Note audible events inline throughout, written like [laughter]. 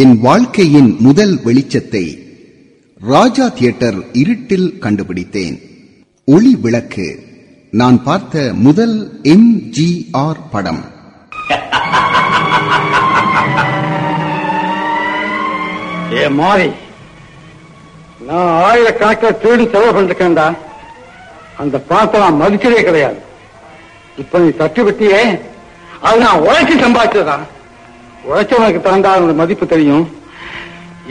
என் வாழ்க்கையின் முதல் வெளிச்சத்தை ராஜா தியேட்டர் இருட்டில் கண்டுபிடித்தேன். ஒளி விளக்கு. நான் பார்த்த முதல் எம்ஜிஆர் படம். ஏ மாறி நான் ஆயிரக்கணக்கில் தேடி செலவு பண்ணிருக்கேன்டா. அந்த பணத்தை நான் மதிக்கிறதே கிடையாது. இப்ப நீ தட்டு விட்டியே அது நான் உழைச்சி சம்பாதிச்சதா உழைச்சவனுக்கு தாண்டா அவனோட மதிப்பு தெரியும்.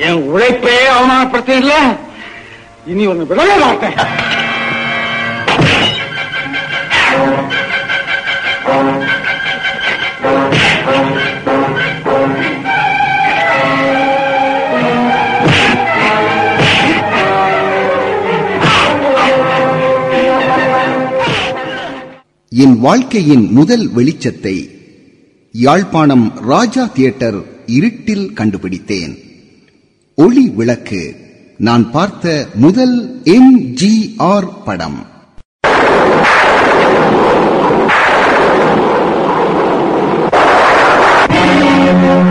என் உழைப்பே அவமானப்படுத்த இல்ல இனி ஒண்ணு விடவே மாட்டேன். என் வாழ்க்கையின் முதல் வெளிச்சத்தை யாழ்ப்பாணம் ராஜா தியேட்டர் இருட்டில் கண்டுபிடித்தேன். ஒளி விளக்கு. நான் பார்த்த முதல் எம் ஜி ஆர் படம். இறைவா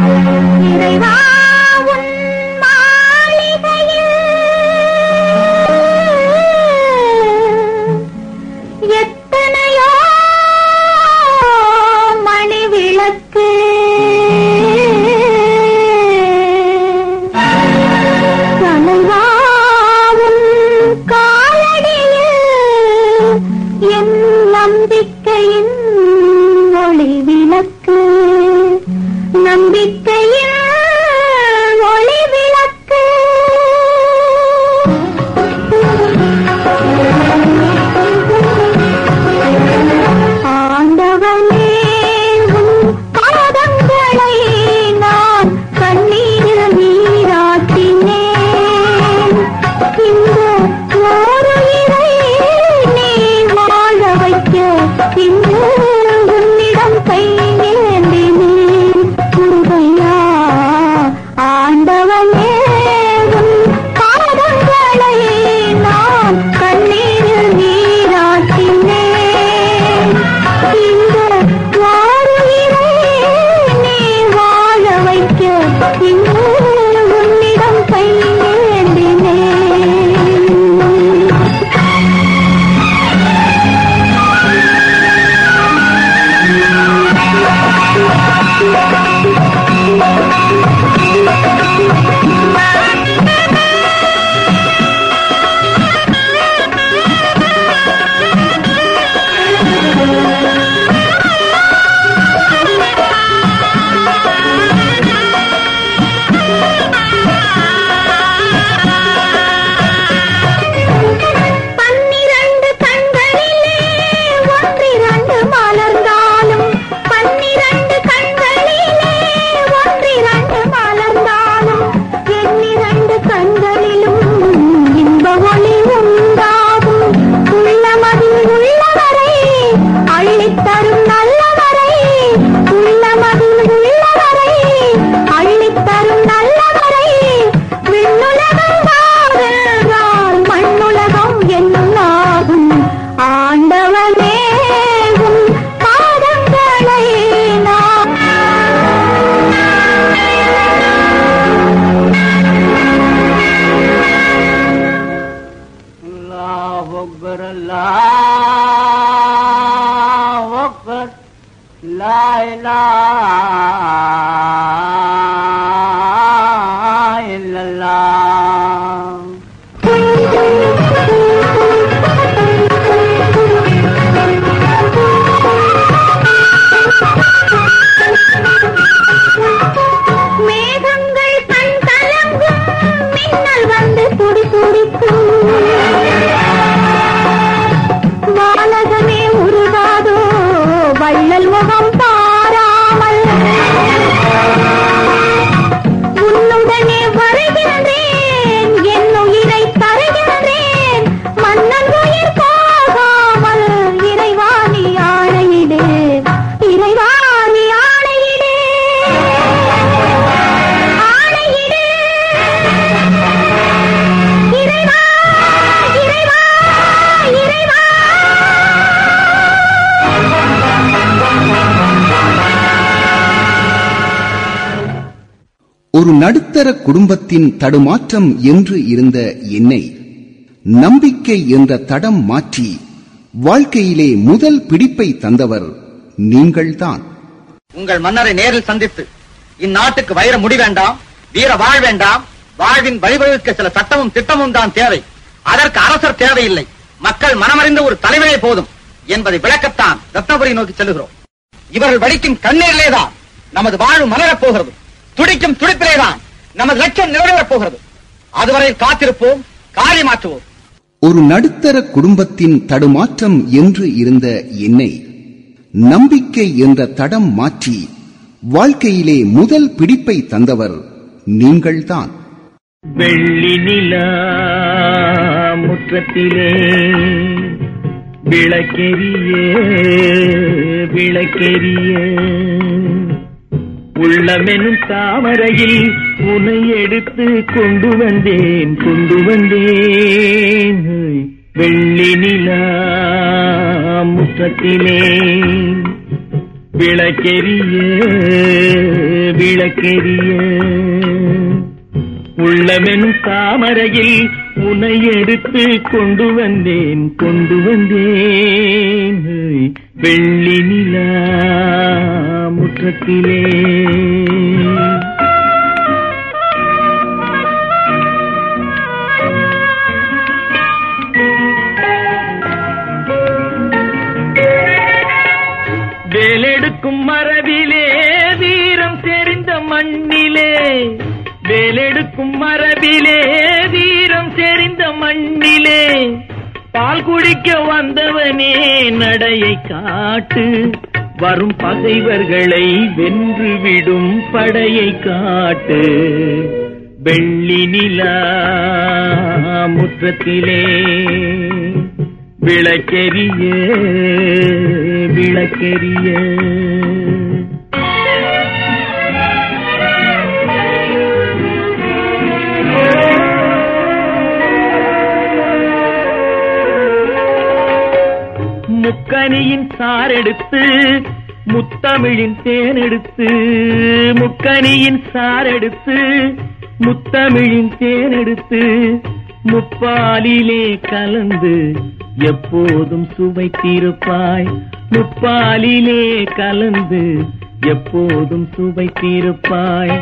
நடுத்தர குடும்பத்தின் தடுமாற்றம் என்று இருந்த என்னை நம்பிக்கை என்ற தடம் மாற்றி வாழ்க்கையிலே முதல் பிடிப்பை தந்தவர் நீங்கள்தான். உங்கள் மன்னரை நேரில் சந்தித்து இந்நாட்டுக்கு வைர முடி வேண்டாம் வீர வாழ் வேண்டாம் வாழ்வின் வழிவகுக்க சில சட்டமும் திட்டமும் தான் தேவை. அதற்கு அரசர் தேவையில்லை. மக்கள் மனமறிந்த ஒரு தலைவரே போதும் என்பதை விளக்கத்தான் ரத்னபுரி நோக்கி செல்லுகிறோம். இவர்கள் வடிக்கும் கண்ணீரிலேதான் நமது வாழ்வு மலரப் போகிறது. துடிக்கும் துடிப்பிலேதான் நமது லட்சியம் நிறைவேறப் போகிறது. அதுவரை காத்திருப்போம் காரியமாற்றுவோம் ஒரு நடுத்தர குடும்பத்தின் தடுமாற்றம் என்று இருந்த என்னை நம்பிக்கை என்ற தடம் மாற்றி வாழ்க்கையிலே முதல் பிடிப்பை தந்தவர் நீங்கள்தான். வெள்ளி நிலா முற்றத்திலே விளக்கெரிய விளக்கெரிய உள்ளமெனும் தாமரையில் உனை எடுத்து கொண்டு வந்தேன் கொண்டு வந்தேன். வெள்ளி நிலா முற்றத்திலே விளக்கெரிய விளக்கெரிய உள்ளமெனும் தாமரையில் உனை எடுத்து கொண்டு வந்தேன் கொண்டு வந்தேன். வெள்ளி நிலா தோற்றத்திலே வேலெடுக்கும் மரபிலே வீரம் தெரிந்த மண்ணிலே. வேலெடுக்கும் மரபிலே வீரம் தெரிந்த மண்ணிலே. பால் குடிக்க வந்தவனே நடையை காட்டு. வரும் பகைவர்களை வென்றுவிடும் படையை காட்டு. வெள்ளி நிலா முற்றத்திலே விளக்கெரிய விளக்கெரிய முக்கனியின் சாரெடுத்து முத்தமிழின் தேனெடுத்து முக்கனியின் சாரெடுத்து முத்தமிழின் தேனெடுத்து முப்பாலிலே கலந்து எப்போதும் சுவைத்திருப்பாய் முப்பாலிலே கலந்து எப்போதும் சுவைத்திருப்பாய்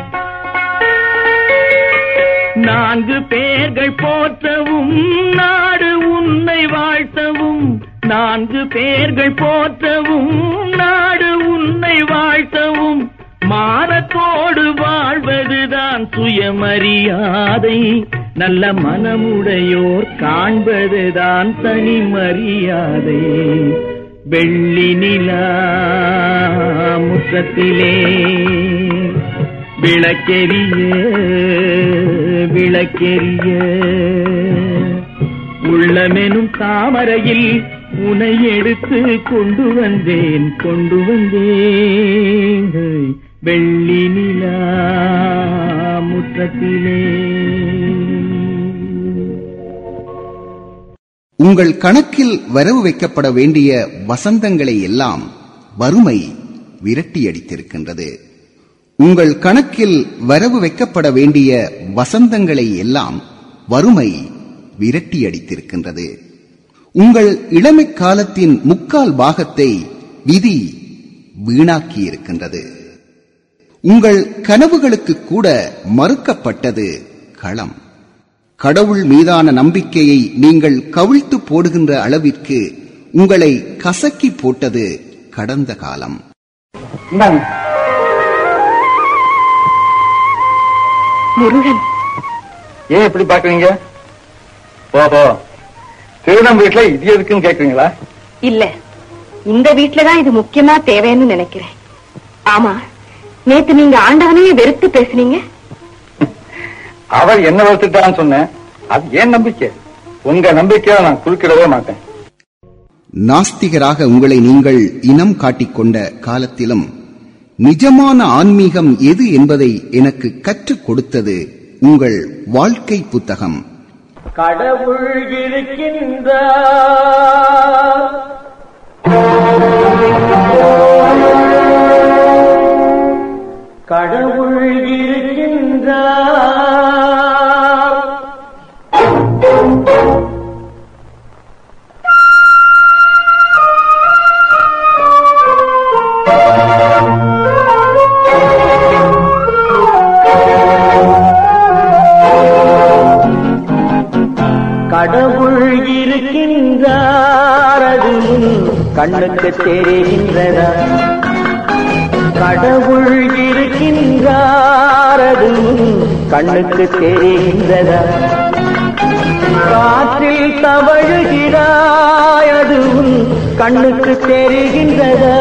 நான்கு பேர்கள் போற்றவும் நாடு உன்னை வாழ்த்தவும். நான்கு பேர்கள் போற்றவும் நாடு உன்னை வாழ்த்தவும். மானத்தோடு வாழ்வதுதான் சுயமரியாதை. நல்ல மனமுடையோர் காண்பதுதான் தனி மரியாதை. வெள்ளி நிலா முற்றத்திலே விளக்கெரிய விளக்கெரிய உள்ளமெனும் தாமரையில் உனை எடுத்து கொண்டு வந்தேன் கொண்டு வந்தேன். வெள்ளி நிலா முற்றத்திலே. உங்கள் கணக்கில் வரவு வைக்கப்பட வேண்டிய வசந்தங்களை எல்லாம் வறுமை விரட்டியடித்திருக்கின்றது. உங்கள் கணக்கில் வரவு வைக்கப்பட வேண்டிய வசந்தங்களை எல்லாம் வறுமை விரட்டியடித்திருக்கின்றது. உங்கள் இளமை காலத்தின் முக்கால் பாகத்தை விதி வீணாக்கியிருக்கின்றது. உங்கள் கனவுகளுக்கு கூட மறுக்கப்பட்டது களம். கடவுள் மீதான நம்பிக்கையை நீங்கள் கவிழ்த்து போடுகின்ற அளவிற்கு உங்களை கசக்கி போட்டது கடந்த காலம். முருகன். ஏன் இப்படி பாக்குறீங்க போ போ. திருடம் வீட்டுல இது எதுக்குன்னு கேக்குறீங்களா இல்ல. இந்த வீட்டுலதான் இது முக்கியமா தேவைன்னு நினைக்கிறேன். ஆமா. நேத்து நீங்க ஆண்டவனையே வெறுத்து பேசுனீங்க. [laughs] அவர் என்ன வளர்த்துட்டான்னு சொன்னேன். அது ஏன் நம்பிக்கை? உங்க நம்பிக்கையா நான் குறுக்கிடவே மாட்டேன். நாஸ்திகராக உங்களை நீங்கள் இனம் காட்டிக்கொண்ட காலத்திலும் நிஜமான ஆன்மீகம் எது என்பதை எனக்கு கற்றுக் கொடுத்தது உங்கள் வாழ்க்கை புத்தகம். கடவுள் இருக்கின்ற கடவுள் இருக்கின்றார் கண்ணுக்கு தெரிகின்றதா கடவுள் இருக்கின்றாரது கண்ணுக்கு தெரிகின்றதா காற்றில் தவழுகிறாய் கண்ணுக்கு தெரிகின்றதா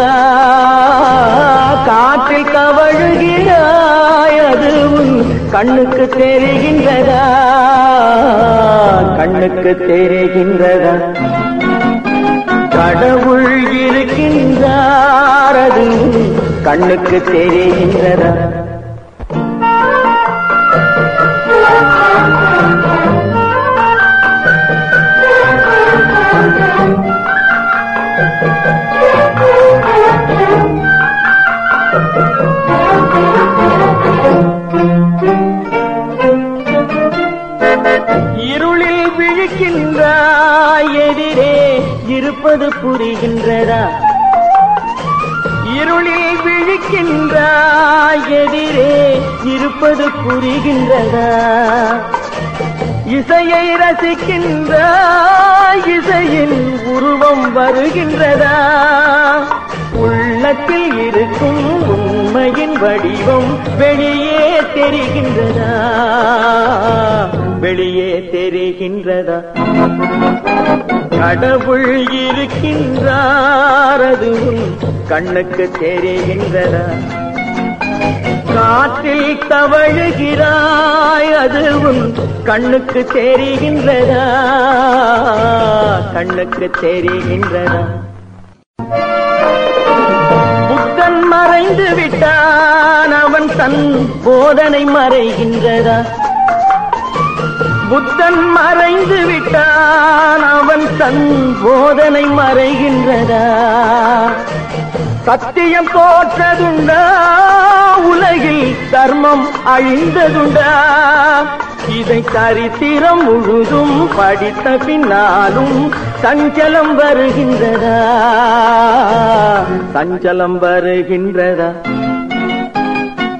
காற்றில் தவழுகிறாய் கண்ணுக்கு தெரிகின்றதா கண்ணுக்கு தெரிகின்றதா கடவுள் இருக்கின்றாரது. கண்ணுக்கு தெரிகின்றதா இருளில் விழிக்கின்ற இருப்பது புரிகின்றதா? இருளில் விழிக்கின்றாய் எதிரே இருப்பது புரிகின்றதா? இசையை ரசிக்கின்றா இசையின் உருவம் வருகின்றதா? உள்ளத்தில் இருக்கும் உண்மையின் வடிவம் வெளியே தெரிகின்றதா? வெளியே தெரிகின்றதா? கடவுள் இருக்கின்றாரது கண்ணுக்கு தெரிகின்றதா? காற்றில் தவழுகிறாய் அதுவும் கண்ணுக்கு தெரிகின்றதா? கண்ணுக்கு தெரிகின்றதா? புத்தன் மறைந்து விட்டான் அவன் தன் போதனை மறைகின்றதா? புத்தன் மறைந்து விட்டான். அவன் தன் போதனை மறைகின்றதா? சத்தியம் தோற்றதுண்டா உலகில் தர்மம் அழிந்ததுண்டா? இதை சரித்திரம் முழுதும் படித்த பின்னாலும் சஞ்சலம் வருகின்றதா? சஞ்சலம் வருகின்றதா?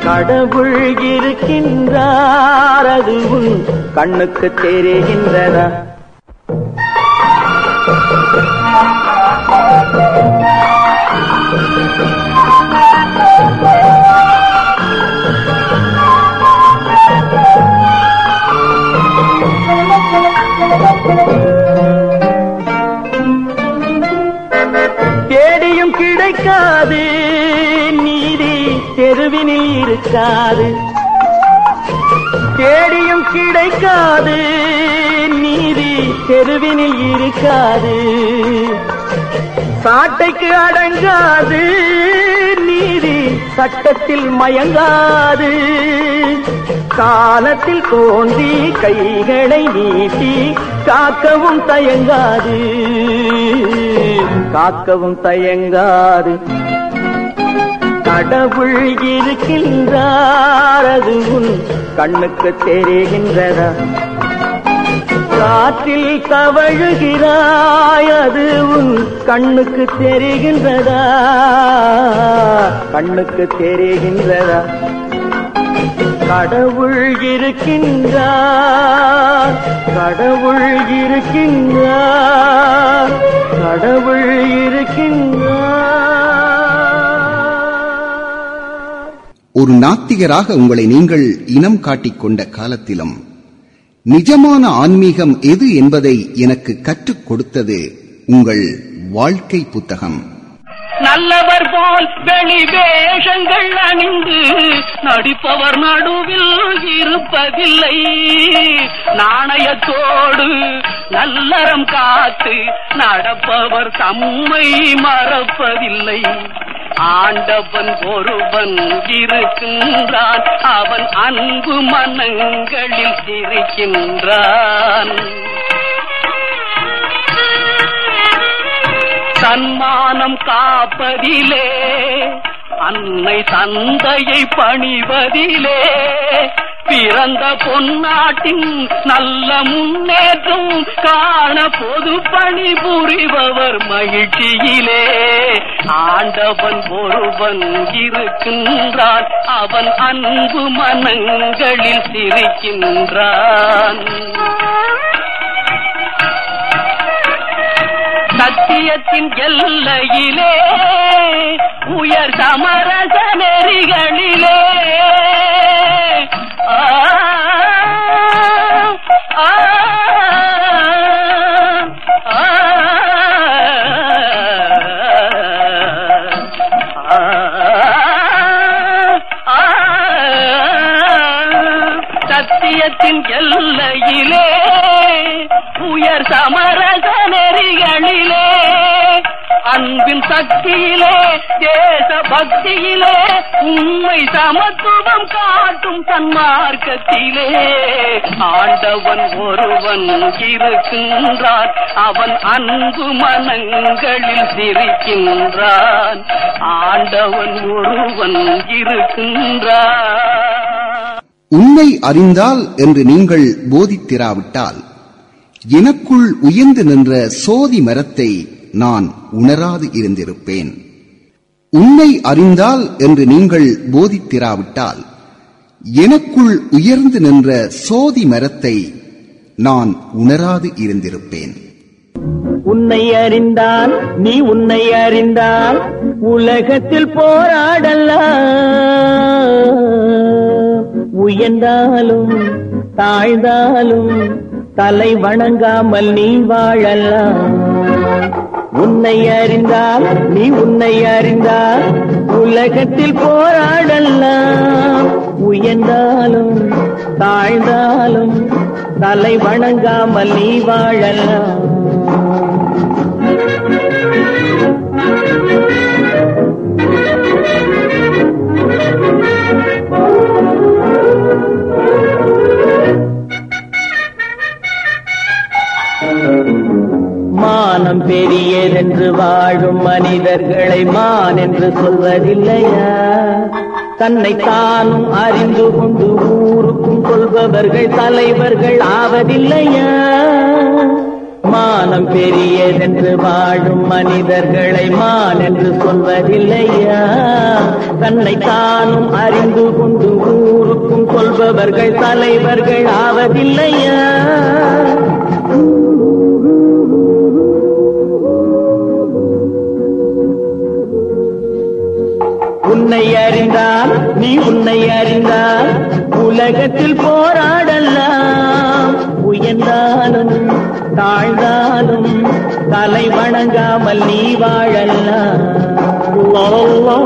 கடவுள் இருக்கின்றார் அதுவும் கண்ணுக்கு தெரிகின்றதா? தேடியும் கிடைக்காது. தெருவினில் இருக்காது. தேடியும் கிடைக்காது. நீதி தெருவினில் இருக்காது. சாட்டைக்கு அடங்காது. நீதி சட்டத்தில் மயங்காது. காலத்தில் தோன்றி கைகளை நீட்டி காக்கவும் தயங்காது. காக்கவும் தயங்காது. கடவுள் இருக்கின்றார். அது உன் கண்ணுக்கு தெரிகின்றதா? காற்றில் தவழுகிறாய் அது உன் கண்ணுக்கு தெரிகின்றதா? கண்ணுக்கு தெரிகின்றதா? கடவுள் இருக்கின்றார். கடவுள் இருக்கின்றார். கடவுள் இருக்கின்றார். ஒரு நாத்திகராக உங்களை நீங்கள் இனம் காட்டிக் கொண்ட காலத்திலும் நிஜமான ஆன்மீகம் எது என்பதை எனக்கு கற்றுக் கொடுத்தது உங்கள் வாழ்க்கை புத்தகம். நல்லவர் போல் வெளி வேஷங்கள் அணிந்து நடிப்பவர் நடுவில் இருப்பதில்லை. நாணயத்தோடு நல்லறம் காத்து நடப்பவர் தம்மை மறப்பதில்லை. ஆண்டவன் ஒருவன் இருக்கின்றான். அவன் அன்பு மனங்களில் இருக்கின்றான். சன்மானம் காப்பதிலே அன்னை தந்தையை பணிவதிலே பிறந்த பொன்னாட்டின் நல்ல முன்னேற்றம் காண பொது பணி புரிபவர் மகிழ்ச்சியிலே. ஆண்டவன் ஒருவன் இருக்கின்றான். அவன் அன்பு மனங்களில் சிரிக்கின்றான். சத்தியத்தின் எல்லையிலே உயர் சமரச நெறிகளிலே சத்தியத்தின் எல்லையிலே உயர் சமரச நெறிகளிலே அன்பின் சக்தியிலே தேச பக்தியிலே உண்மை சமத்துவ காட்டும் தன்மார்க்கத்திலே. ஆண்டவன் ஒருவன் இருக்கின்றான். அவன் அன்பு மனங்களில் சிரிக்கின்றான். ஆண்டவன் ஒருவன் இருக்கின்றான். உன்னை அறிந்தால் என்று நீங்கள் போதித்திராவிட்டால் எனக்குள் உயர்ந்து நின்ற சோதி மரத்தை நான் உணராது இருந்திருப்பேன். உன்னை அறிந்தால் என்று நீங்கள் போதித்திராவிட்டால் எனக்குள் உயர்ந்து நின்ற சோதி மரத்தை நான் உணராது இருந்திருப்பேன். உன்னை அறிந்தால் நீ உன்னை அறிந்தால் உலகத்தில் போராடலாம். உயர்ந்தாலும் தாழ்ந்தாலும் தலை வணங்காமல் நீ வாழலாம். உன்னை அறிந்தால் நீ உன்னை அறிந்தால் உலகத்தில் போராடலாம். உயர்ந்தாலும் தாழ்ந்தாலும் தலை வணங்காமல் நீ வாழலாம். மானம் பெரியதென்று வாழும் மனிதர்களை மான் என்று சொல்வதில்லையா? தன்னை தானும் அறிந்து கொண்டு ஊருக்கும் கொள்பவர்கள் தலைவர்கள் ஆவதில்லையா? மானம் பெரியதென்று வாழும் மனிதர்களை மான் என்று சொல்வதில்லையா? தன்னை தானும் அறிந்து கொண்டு ஊருக்கும் கொள்பவர்கள் தலைவர்கள் ஆவதில்லையா? உன்னை அறிந்தால் நீ உன்னை அறிந்தால் உலகத்தில் போராடலாம். உயர்ந்தாலும் தாழ்ந்தாலும் தலை வணங்காமல் நீ வாழலாம். லரல்லா,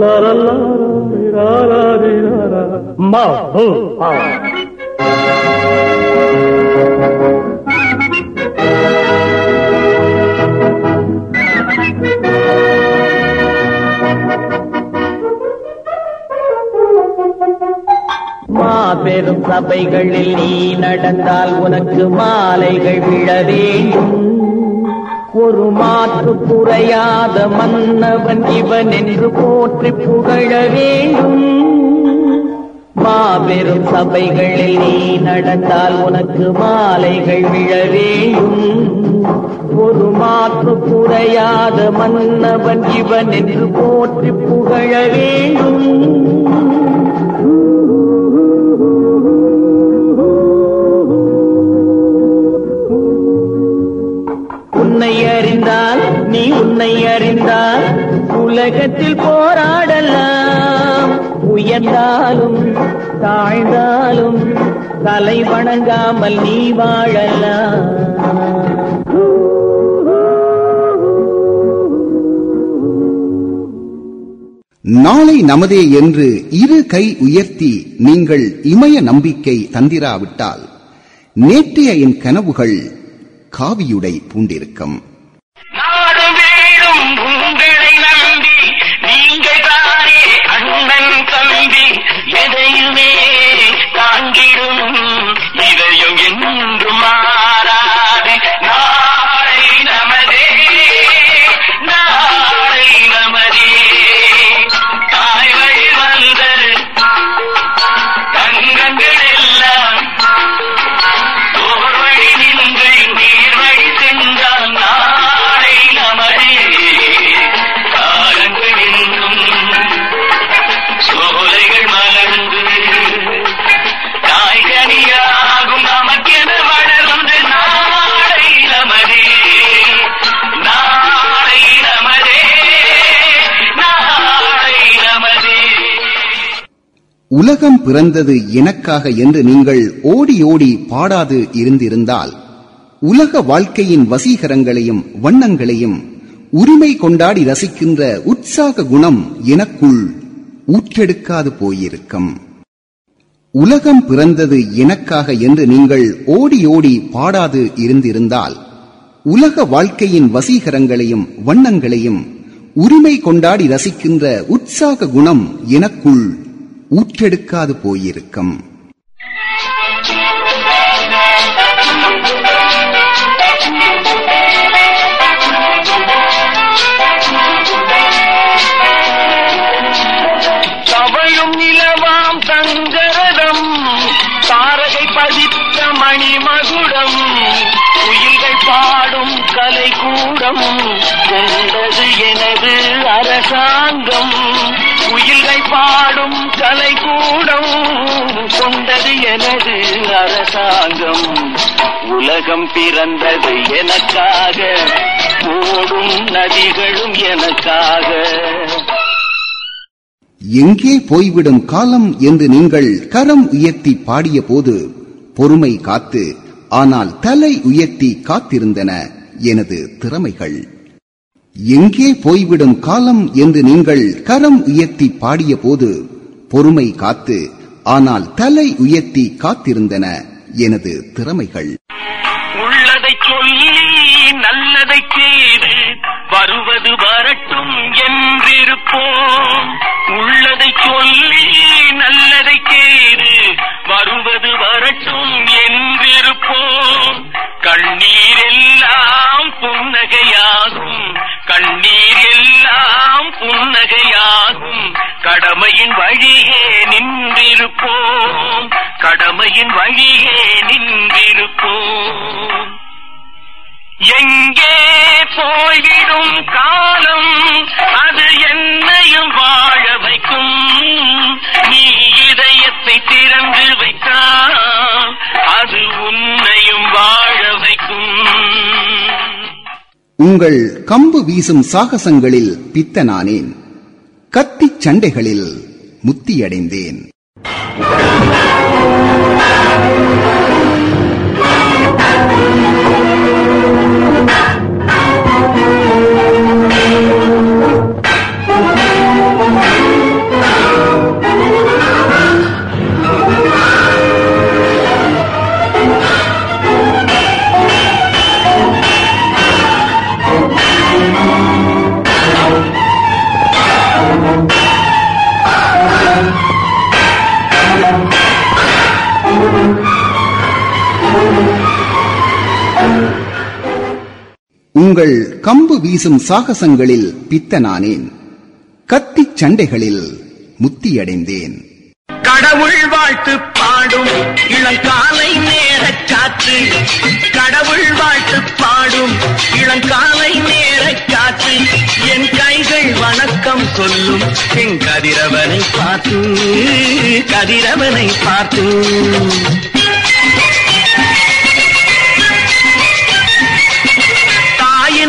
லரல்லா, லரல்லா, மாபெரும் சபைகளில் நீ நடந்தால் உனக்கு மாலைகள் விழ வேண்டும். ஒரு மாற்று குறையாத மன்னவன் இவன் என்று போற்றி புகழ வேண்டும். மாபெரும் சபைகளில் நீ நடந்தால் உனக்கு மாலைகள் விழ வேண்டும். ஒரு மாற்று குறையாத மன்னவன் இவன் என்று போற்றி புகழ வேண்டும். நீ உன்னை அறிந்தால் உலகத்தில் போராடலாம். உயர்ந்தாலும் தாழ்ந்தாலும் தலை வணங்காமல் நீ வாழலாம். நாளை நமதே என்று இரு கை உயர்த்தி நீங்கள் இமய நம்பிக்கை தந்திராவிட்டால் நேற்றைய என் கனவுகள் காவியுடை பூண்டிருக்கும். எதையுமே தாங்கிடும். இதயம் என்றுமா உலகம் பிறந்தது எனக்காக என்று நீங்கள் ஓடி ஓடி பாடாது இருந்திருந்தால் உலக வாழ்க்கையின் வசீகரங்களையும் வண்ணங்களையும் உரிமை கொண்டாடி ரசிக்கின்ற உற்சாக குணம் எனக்குள் ஊற்றெடுக்காது போயிருக்கும். உலகம் பிறந்தது எனக்காக என்று நீங்கள் ஓடி ஓடி பாடாது இருந்திருந்தால் உலக வாழ்க்கையின் வசீகரங்களையும் வண்ணங்களையும் உரிமை கொண்டாடி ரசிக்கின்ற உற்சாக குணம் எனக்குள் ஊற்றெடுக்காது போயிருக்கும். தவழும் நிலவாம் தங்கரதம் தாரகை பதித்த மணிமகுடம் குயில்கள் பாடும் கலை கூடம் கொண்டது எனது அரசாங்கம். குயில்கள் பாடும் கலை கூடம் கொண்டது எனது அரசாங்கம். உலகம் பிறந்தது எனக்காக ஓடும் நதிகளும் எனக்காக. எங்கே போய்விடும் காலம் என்று நீங்கள் கரம் உயர்த்தி பாடிய போது பொறுமை காத்து ஆனால் தலை உயர்த்தி காத்திருந்தன எனது திறமைகள். எங்கே போய்விடும் காலம் என்று நீங்கள் கரம் உயர்த்தி பாடிய போது பொறுமை காத்து ஆனால் தலை உயர்த்தி காத்திருந்தன எனது திறமைகள். உள்ளதை சொல்லி நல்லதை செய்து வருவது வரட்டும் என்றிருப்போம். உள்ளதை சொல்லி நல்லதை செய்து வருவது வரட்டும் என்றிருப்போம். கண்ணீர் எல்லாம் புன்னகையாகும். கண்ணீர் எல்லாம் புன்னகையாகும். கடமையின் வழியே நின்றிருப்போம். கடமையின் வழியே நின்றிருப்போம். எங்கே போய்விடும் காலம்? அது என்னையும் வாழ வைக்கும். நீ இதயத்தை திறந்து வைத்தால் அது உன்னையும் வாழ வைக்கும். உங்கள் கம்பு வீசும் சாகசங்களில் பித்தனானேன். கத்தி சண்டைகளில் முத்தியடைந்தேன். உங்கள் கம்பு வீசும் சாகசங்களில் பித்தனானேன். கத்திச் சண்டைகளில் முத்தியடைந்தேன். கடவுள் வாழ்த்து பாடும் இளங்காலை நேர காற்று கடவுள் வாழ்த்து பாடும் இளங்காலை நேர காற்று என் கைகள் வணக்கம் சொல்லும் என் கதிரவனை பார்த்து கதிரவனை பார்த்து.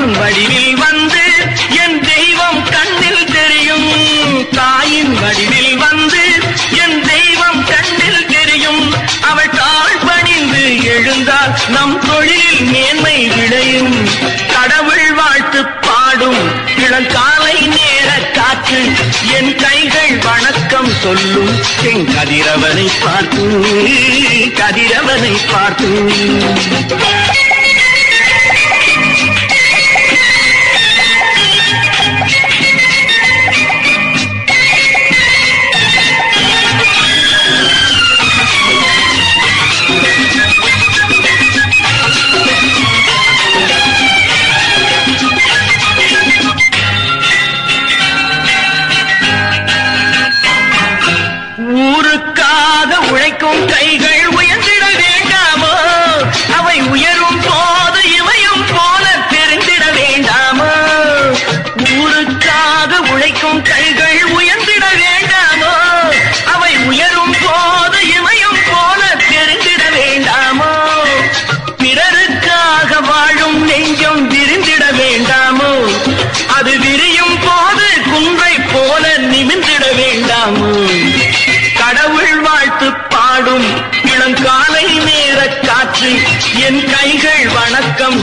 தாயின் வடிவில் வந்து என் தெய்வம் கண்ணில் தெரியும். தாயின் வடிவில் வந்து என் தெய்வம் கண்ணில் தெரியும். அவள் தாழ் பணிந்து எழுந்தால் நம் தொழிலில் மேன்மை விளையும். கடவுள் வாழ்த்து பாடும் இளங்காலை நேர காற்று என் கைகள் வணக்கம் சொல்லும். என் கதிரவனை பார்த்து கதிரவனை பார்த்து.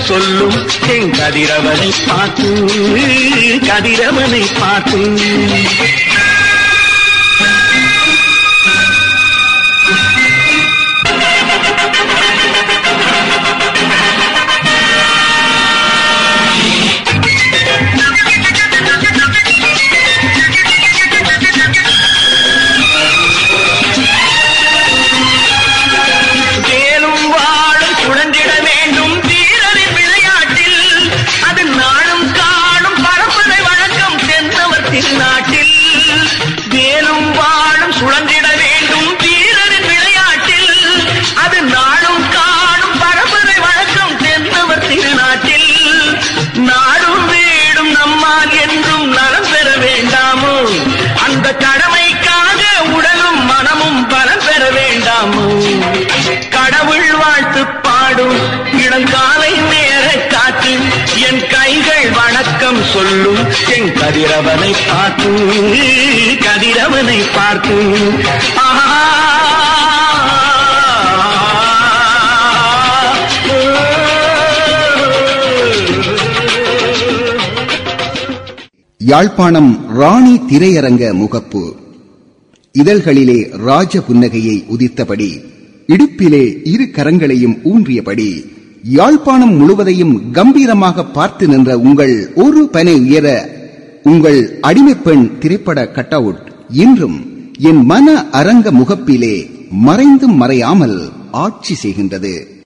சொல்லும் என் கதிரவனை பார்த்து கதிரவனை பார்த்து. சொல்லும் என் கதிரவனை பார்த்து கதிரவனை பார்த்து. யாழ்ப்பாணம் ராணி திரையரங்க முகப்பு. இதழ்களிலே ராஜ புன்னகையை உதித்தபடி இடுப்பிலே இரு கரங்களையும் ஊன்றியபடி யாழ்ப்பாணம் முழுவதையும் கம்பீரமாக பார்த்து நின்ற உங்கள் ஒரு பனை உயர உங்கள் அடிமைப்பெண் திரைப்பட கட்டவுட். இன்றும் என் மன அரங்க முகப்பிலே மறைந்தும் மறையாமல் ஆட்சி செய்கின்றது.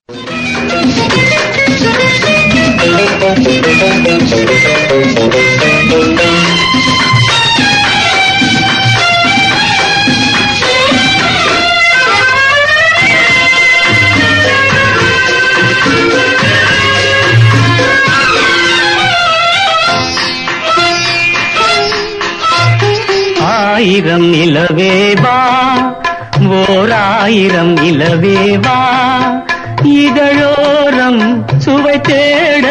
ஓராயிரம் ஓர் ஓராயிரம் நிலவேவா இதழோரம் சுவை தேட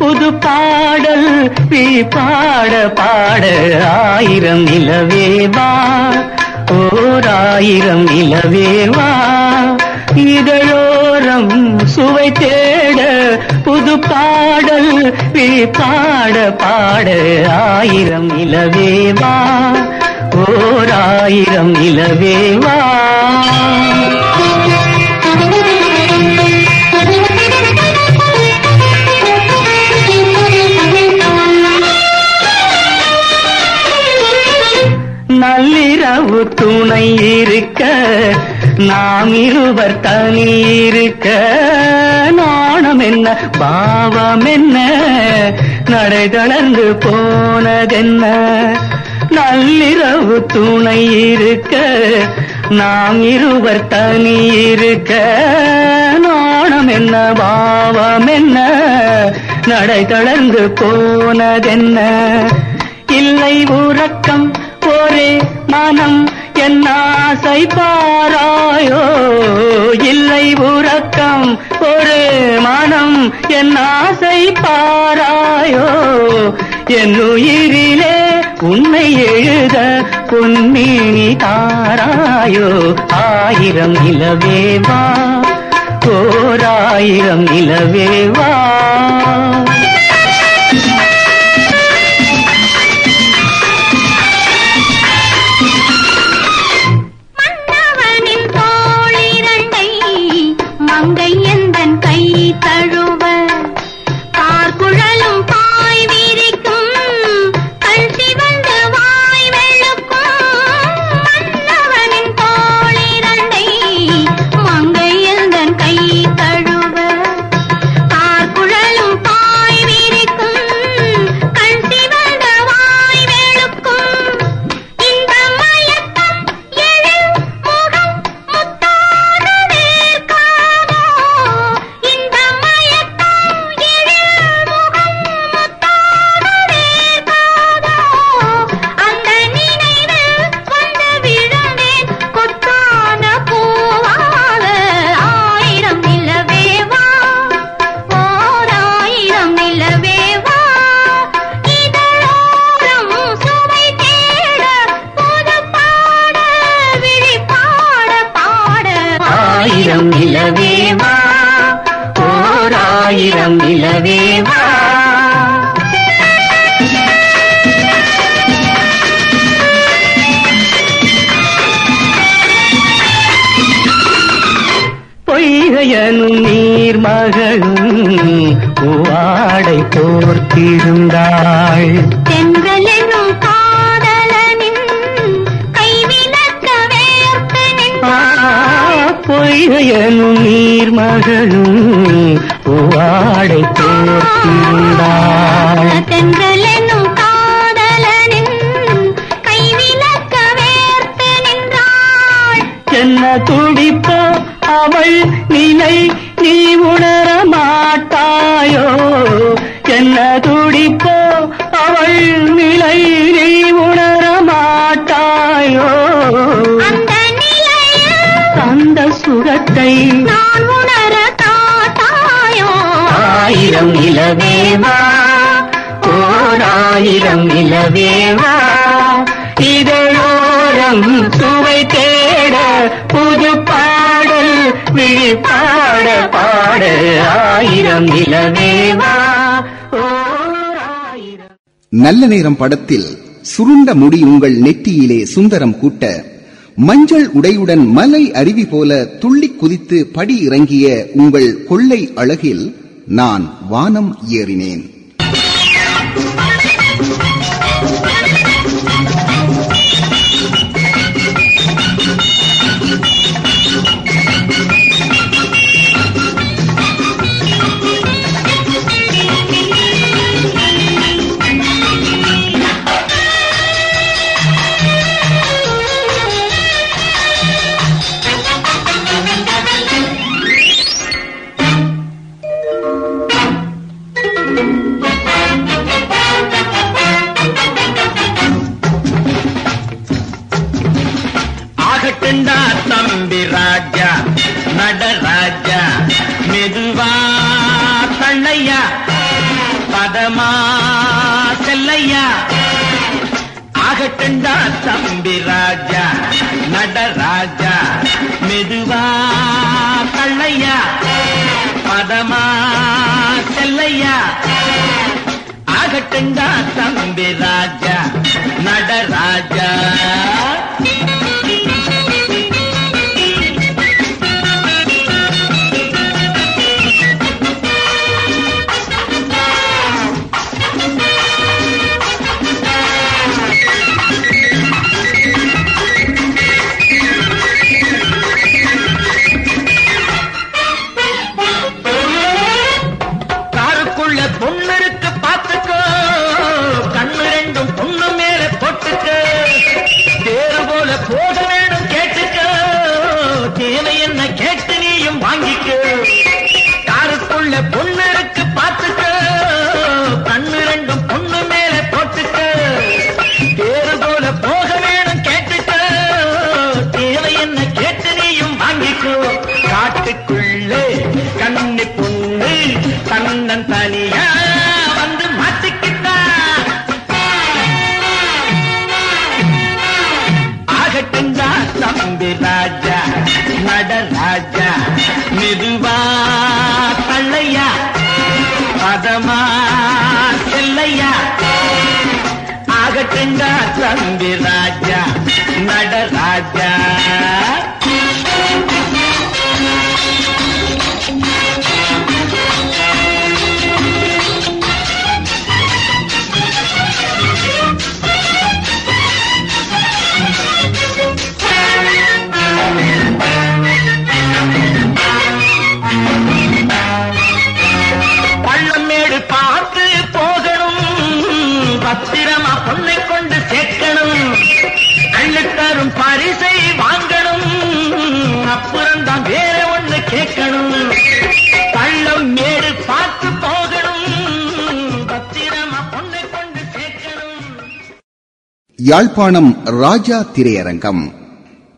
புது பாடல் பீ பாட பாட ஆயிரம் நிலவேவா ஓராயிரம் ஆயிரம் இதழோரம் சுவை தேட புது பாடல் பீ பாட பாட ஆயிரம் நிலவேவா ஓராயிரம் நிலவேவா? நள்ளிரவு துணை இருக்க நாம் இருவர் தனி இருக்க. நாணம் என்ன பாவம் என்ன நடை தளர்ந்து போனதென்ன? நள்ளிரவு துணை இருக்க நாம் இருவர் தனி இருக்க. நாணம் என்ன பாவம் என்ன நடை தளர்ந்து போனதென்ன? இல்லை உறக்கம் ஒரே மனம் என் ஆசை பாராயோ? இல்லை உறக்கம் ஒரு மனம் என் ஆசை பாராயோ? என் உயிரிலே உன்னை எழுத பொன்னி தாராயோ. ஆயிரம் நிலவேவா ஓராயிரம் ஆயிரம் மகளும் பூவாடை போர்த்திருந்தாள் தென்றல் என்னும் காதலனின் கைவிலக்க வேர்த்து நின்றாள். என்ன துடிப்போ அவள் நிலை நீ உணர மாட்டாயோ? என்ன துடிப்போ அவள் நிலை நீ உணர மாட்டாயோ? அந்த நிலையில் ஆயிரம் இளவேவா ஓராயிரம் இளவேவா இதழோரம் சுவை தேட புது பாடல் விழிப்பாட பாட ஆயிரம் இளவேவா நல்ல நேரம் படத்தில் சுருண்ட முடி உங்கள் நெற்றியிலே சுந்தரம் கூட்ட மஞ்சள் உடையுடன் மலை அருவி போல துள்ளி குதித்து படி இறங்கிய உங்கள் கொள்ளை அழகில் நான் வானம் ஏறினேன். போட்டுண்டா தம்பி ராஜா நடராஜா மெதுவா கள்ளையா பதமா செல்லையா? ஆகட்டுண்டா தம்பி ராஜா நடராஜா. தம்பி ராஜா நடராஜா யாழ்ப்பாணம் ராஜா திரையரங்கம்.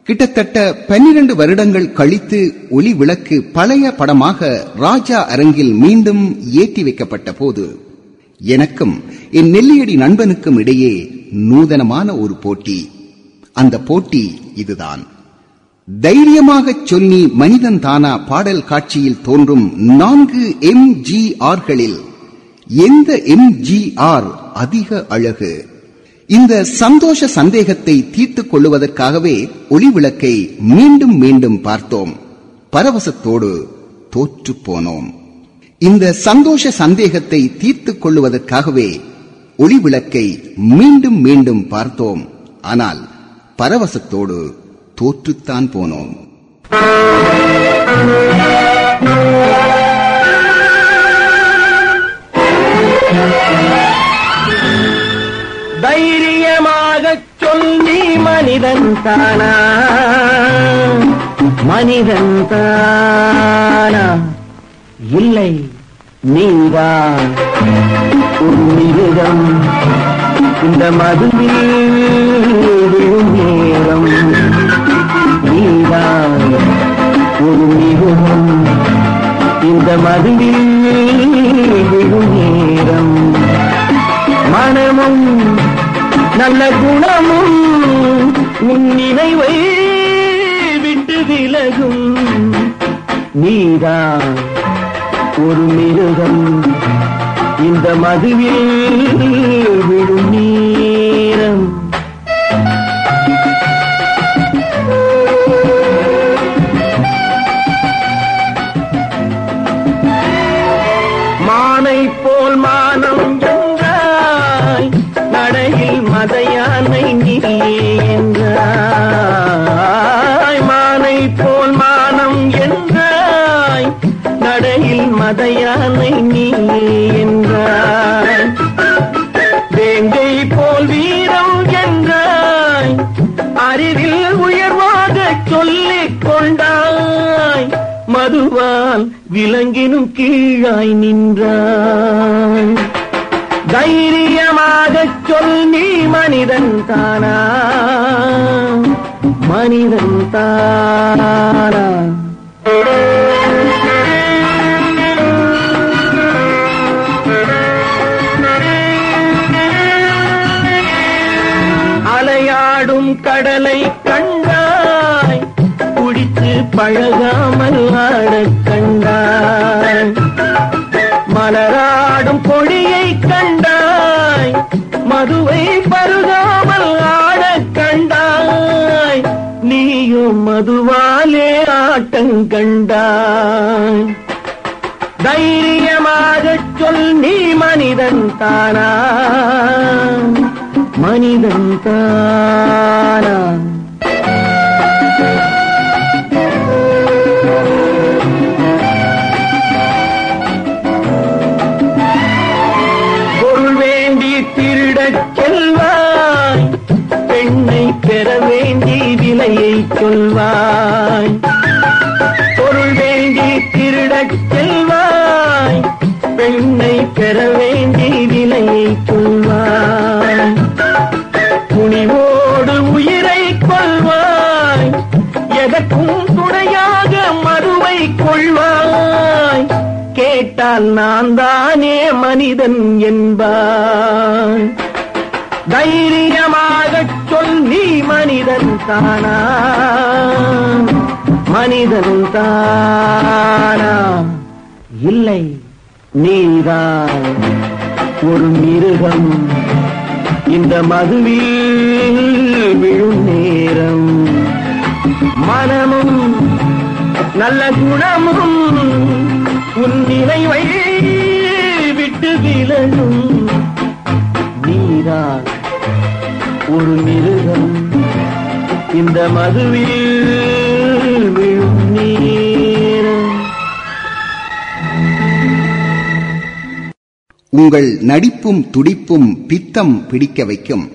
கிட்டத்தட்ட பன்னிரண்டு வருடங்கள் கழித்து ஒளி விளக்கு பழைய படமாக ராஜா அரங்கில் மீண்டும் ஏற்றி வைக்கப்பட்ட போது எனக்கும் என் நெல்லியடி நண்பனுக்கும் இடையே நூதனமான ஒரு போட்டி. அந்த போட்டி இதுதான். தைரியமாகச் சொல்லி மனிதன் தானா பாடல் காட்சியில் தோன்றும் நான்கு எம் ஜி ஆர்களில் எந்த எம்ஜிஆர் அதிக அழகு? இந்த சந்தோஷ சந்தேகத்தை தீர்த்துக் கொள்ளுவதற்காகவே ஒளி விளக்கை மீண்டும் மீண்டும் பார்த்தோம். பரவசத்தோடு தோற்று போனோம். இந்த சந்தோஷ சந்தேகத்தை தீர்த்துக் கொள்ளுவதற்காகவே ஒளி விளக்கை மீண்டும் மீண்டும் பார்த்தோம். ஆனால் பரவசத்தோடு தோற்றுத்தான் போனோம். தைரியமாகச் தைரியமாக சொல்லி மனிதன் தானா? மனிதன் தானா? இல்லை நீதான். ஒரு மிருகம் இந்த மதுவில் விழும் நேரம். நீதான். ஒரு மிருகம் இந்த மதுவில் விழும் நேரம். மனமும் நல்ல குணமும் உன் நினைவை விட்டு விலகும். நீதான் ஒரு மிருகம். இந்த மதுவில் விடும் நீ. நடையில் மதையானை நீ என்றாய். வேங்கை போல் வீரம் என்றாய். அறிவில் உயர்வாக சொல்லிக் கொண்டாய். மதுவால் விலங்கினும் கீழாய் நின்றாய். தைரியமாக சொல் நீ மனிதன் தானா? மனிதன் தானா? கடலை கண்டாய் குடித்து பழகாமல் ஆட கண்டாய். மலராடும் கொடியை கண்டாய் மதுவை பருகாமல் ஆட கண்டாய். நீயும் மதுவாலே ஆட்டம் கண்டாய். தைரியமாகச் சொல் நீ மனிதன் தானா? மனிதன் தானா பொருள் வேண்டி திருடச் செல்வாய் பெண்ணை பெற வேண்டி விலையை சொல்வாய். பொருள் வேண்டி திருடச் செல்வாய் பெண்ணை பெற வேண்டி விலையை சொல்வாய் எதற்கும் துணையாக மறுவை கொள்வாய். கேட்டால் நான் தானே மனிதன் என்பாய். தைரியமாகச் சொல் நீ மனிதன் தானா மனிதன் தானா இல்லை நீதான் ஒரு மிருகம். இந்த மதுவில் விழும் நேரம். மனமும் நல்ல குணமும் உன் நினைவை விட்டு விலகும். நீதான் ஒரு மிருகம். இந்த மதுவில் விழும் நேரம். உங்கள் நடிப்பும் துடிப்பும் பித்தம் பிடிக்க வைக்கும்.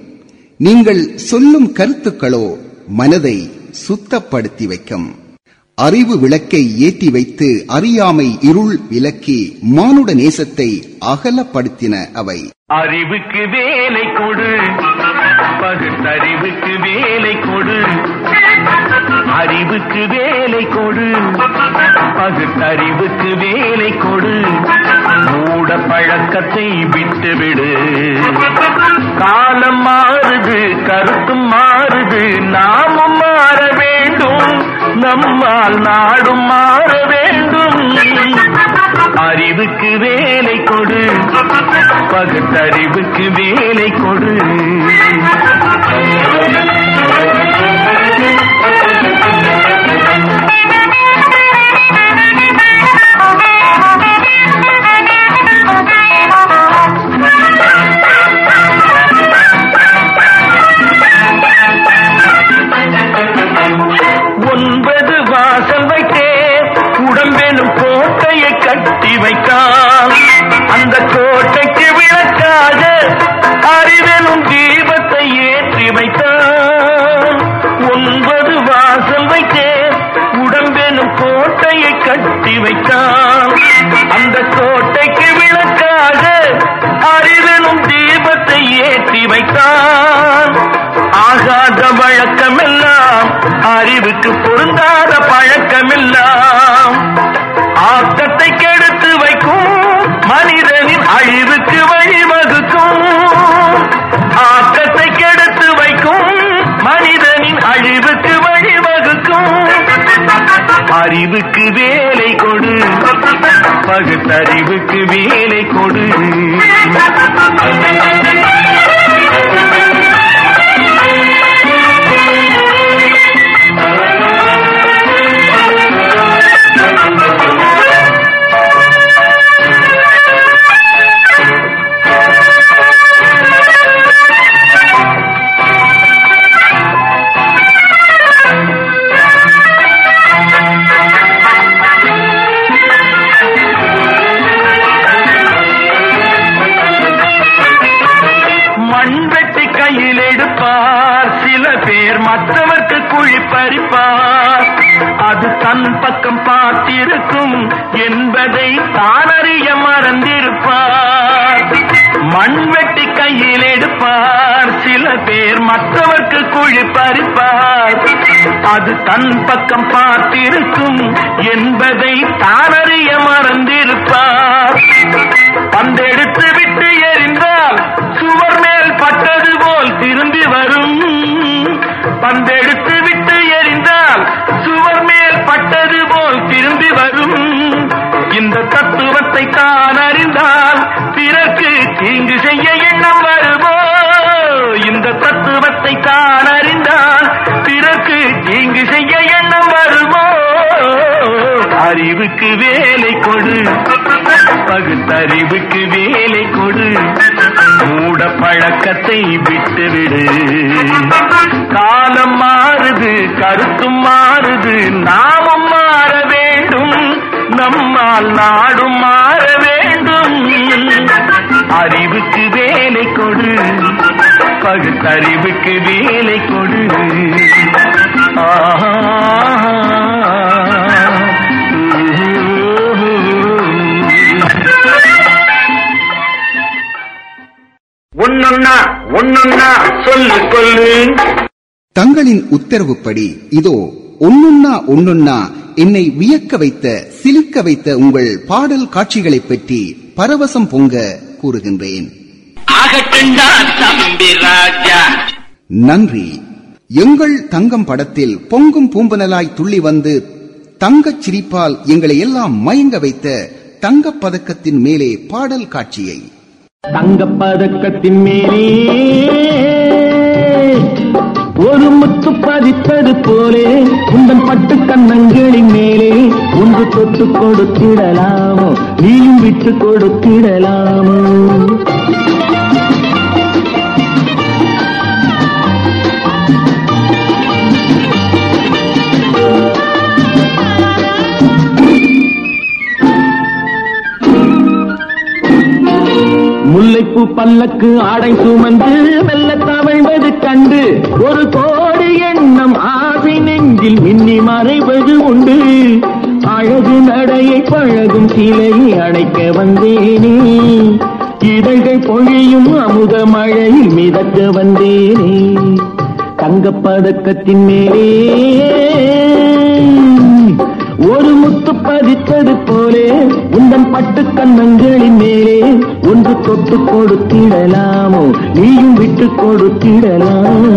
நீங்கள் சொல்லும் கருத்துக்களோ மனதை சுத்தப்படுத்தி வைக்கும். அறிவு விளக்கை ஏற்றி வைத்து அறியாமை இருள் விளக்கி மானுட நேசத்தை அகலப்படுத்தின அவை. அறிவுக்கு வேலை கொடு. பகுத்தறிவுக்கு வேலை கொடு. அறிவுக்கு வேலை கொடு. பகுத்தறிவுக்கு வேலை கொடு. மூட பழக்கத்தை விட்டுவிடு காலம் மாறுது கருத்தும் மாறுது நாமும் மாற வேண்டும். நம்மால் நாடும் மாற வேண்டும். அறிவுக்கு வேலை கொடு. பகுத்தறிவுக்கு வேலை கொடு. அந்த கோட்டைக்கு விளக்காக அறிவெனும் தீபத்தை ஏற்றி வைத்தான். ஒன்பது வாசல் வைத்தேன் உடம்பெனும் கோட்டையை கட்டி வைத்தான். அந்த கோட்டைக்கு விளக்காக அறிவெனும் தீபத்தை ஏற்றி வைத்தான். ஆகாத வழக்கமெல்லாம் அறிவுக்கு பொருந்தாத பழக்கமெல்லாம். ஆக்கத்தை கெடுத்து மனிதனின் அழிவுக்கு வழிவகுக்கும். ஆக்கத்தை கெடுத்து வைக்கும். மனிதனின் அழிவுக்கு வழிவகுக்கும். அறிவுக்கு வேலை கொடு. பகுத்தறிவுக்கு வேலை கொடு. பறிப்பார் அது தன் பக்கம் பார்த்திருக்கும் என்பதை தானறிய மறந்திருப்பார். மண் வெட்டி கையில் எடுப்பார். சில பேர் மற்றவர்க்கு குழி பறிப்பார். அது தன் பக்கம் பார்த்திருக்கும் என்பதை தானறிய மறந்திருப்பார். பந்தெடுத்து விட்டு எறிந்தால் சுவர் மேல் பட்டது போல் திரும்பி வரும். பந்தெடுத்து விட்டு எரிந்தால் சுவர் மேல் பட்டது போல் திரும்பி வரும். இந்த தத்துவத்தை தான் அறிந்தால் பிறகு தீங்கு செய்ய எண்ணம் வருமோ? இந்த தத்துவத்தை தான் அறிந்தால் பிறகு தீங்கு செய்ய எண்ணம் வரும்? அறிவுக்கு வேலை கொடு. பகுத்தறிவுக்கு வேலை கொடு. மூட பழக்கத்தை விட்டுவிடு. காலம் மாறுது கருத்தும் மாறுது நாமும் மாற வேண்டும். நம்மால் நாடும் மாற வேண்டும். அறிவுக்கு வேலை கொடு. பகுத்தறிவுக்கு வேலை கொடு. ஆஹா. ஒன்னொன்னா ஒன்னொன்னா சொல்லு கொல்லு தங்களின் உத்தரவுப்படி இதோ ஒன்னொன்னா ஒன்னொன்னா என்னை வியக்க வைத்த சிலிக்க வைத்த உங்கள் பாடல் காட்சிகளைப் பற்றி பரவசம் பொங்க கூறுகின்றேன். ஆகட்டுண்டா தம்பி ராஜா. நன்றி. எங்கள் தங்கம் படத்தில் பொங்கும் பூம்பனலாய் துள்ளி வந்து தங்கச் சிரிப்பால் எங்களை எல்லாம் மயங்க வைத்த தங்கப் பதக்கத்தின் மேலே பாடல் காட்சியை. தங்கப் பதக்கத்தின் மேலே ஒரு முத்து பதிப்பது போலே உந்தன் பட்டு கண்ணங்களின் மேலே ஒன்று தொட்டு கொடுத்திடலாமோ நீயும் விட்டு கொடுத்திடலாமோ? முல்லைப்பூ பல்லக்கு ஆடை சுமந்து மெல்ல தவழ்வது கண்டு ஒரு கோடி எண்ணம் ஆசை நெஞ்சில் மின்னி மறைவது உண்டு. அழகு நடையை பழகும் சிலையை அடைக்க வந்தேனே. இதழ்கள் பொழியும் அமுத மழையில் மிதக்க வந்தேனே. தங்கப்பதக்கத்தின் மேலே ஒரு முத்து பதித்தது போலே உந்தன் பட்டு கண்ணங்களின் மேலே ஒன்று தொட்டு கொடுத்திடலாமோ? நீயும் விட்டு கொடுத்திடலாமோ.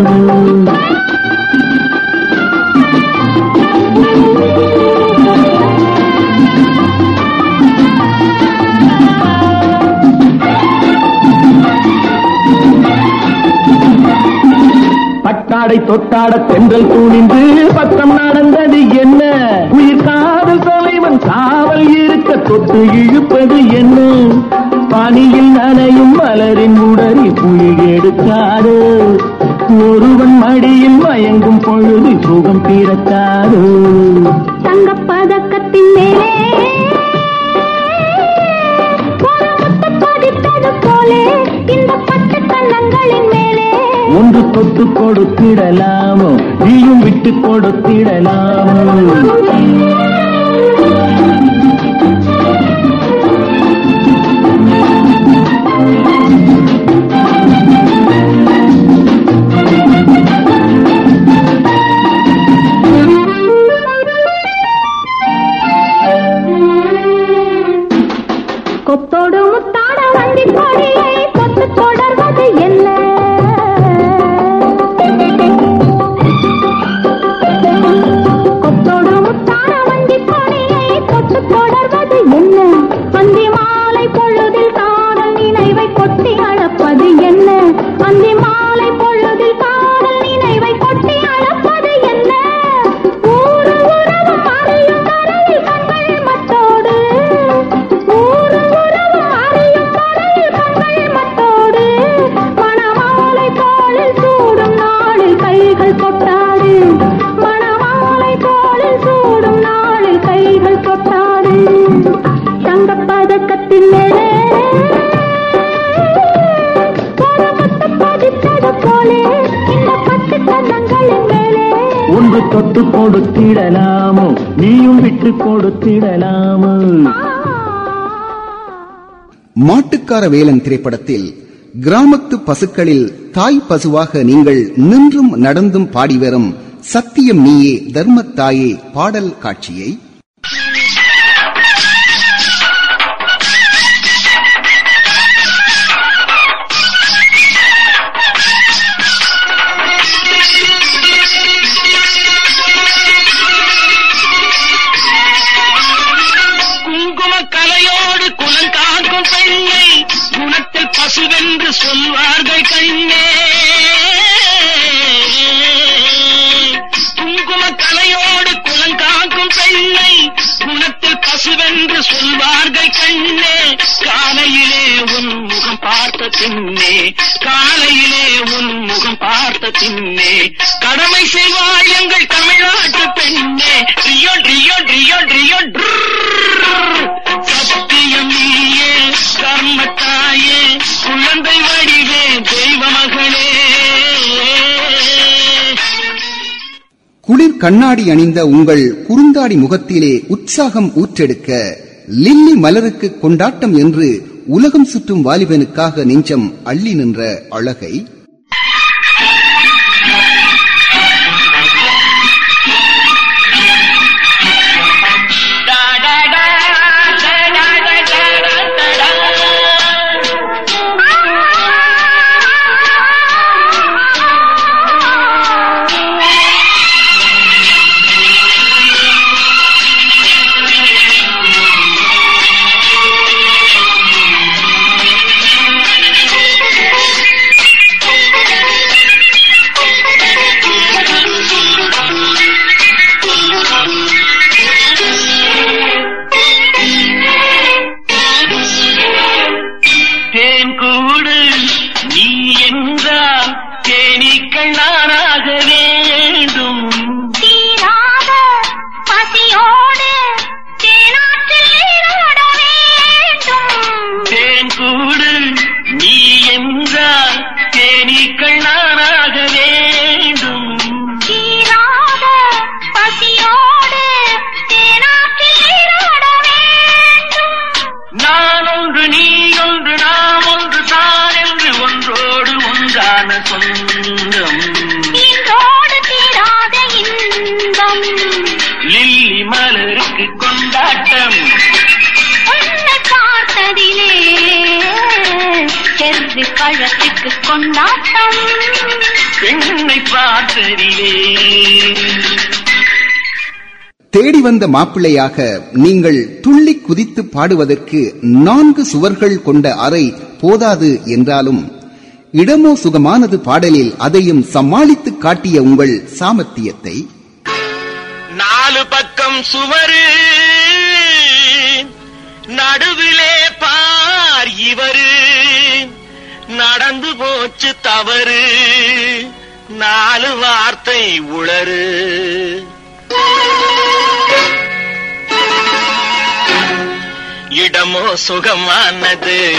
பட்டாடை தொட்டாட தென்றல் துணிந்து பக்கம் நடந்தது என்ன? உயிர் காதல் தலைவன் காவல் இரு தொட்டு இழுப்பது என்ன? பனியில் நனையும் மலரின் உடறி புயல் எடுக்காது ஒருவன் மடியில் மயங்கும் பொழுது சுகம் பிறக்காது தங்கப் பதக்கத்தின் மேலே ஒரு முத்து பதித்தது போலே இந்த பட்டு கண்ணங்களின் மேலே. ஒன்று தொட்டு கொடுத்திடலாமோ? நீயும் விட்டு கொடுத்திடலாமோ? வண்டி கொடியை தொட்டு கொடுத்திடலாமோ? நீயும் விட்டு கொடுத்திடலாமோ? மாட்டுக்கார வேலன் திரைப்படத்தில் கிராமத்து பசுக்களில் தாய் பசுவாக நீங்கள் நின்றும் நடந்தும் பாடி வரும் சத்தியம் நீயே தர்மத்தாயே பாடல் காட்சியை கண்ணாடி அணிந்த உங்கள் குறுந்தாடி முகத்திலே உற்சாகம் ஊற்றெடுக்க லில்லி மலருக்கு கொண்டாட்டம் என்று உலகம் சுற்றும் வாலிபனுக்காக நெஞ்சம் அள்ளி நின்ற அழகை தேடி வந்த மாப்பிள்ளையாக நீங்கள் துள்ளி குதித்து பாடுவதற்கு நான்கு சுவர்கள் கொண்ட அறை போதாது என்றாலும் இடமோ சுகமானது பாடலில் அதையும் சமாளித்து காட்டிய உங்கள் சாமர்த்தியத்தை. நாலு பக்கம் சுவரு நடுவிலே பார் இவரு நடந்து போச்சு தவறு நாலு வார்த்தை உளறு. இடமோ சுகமானது.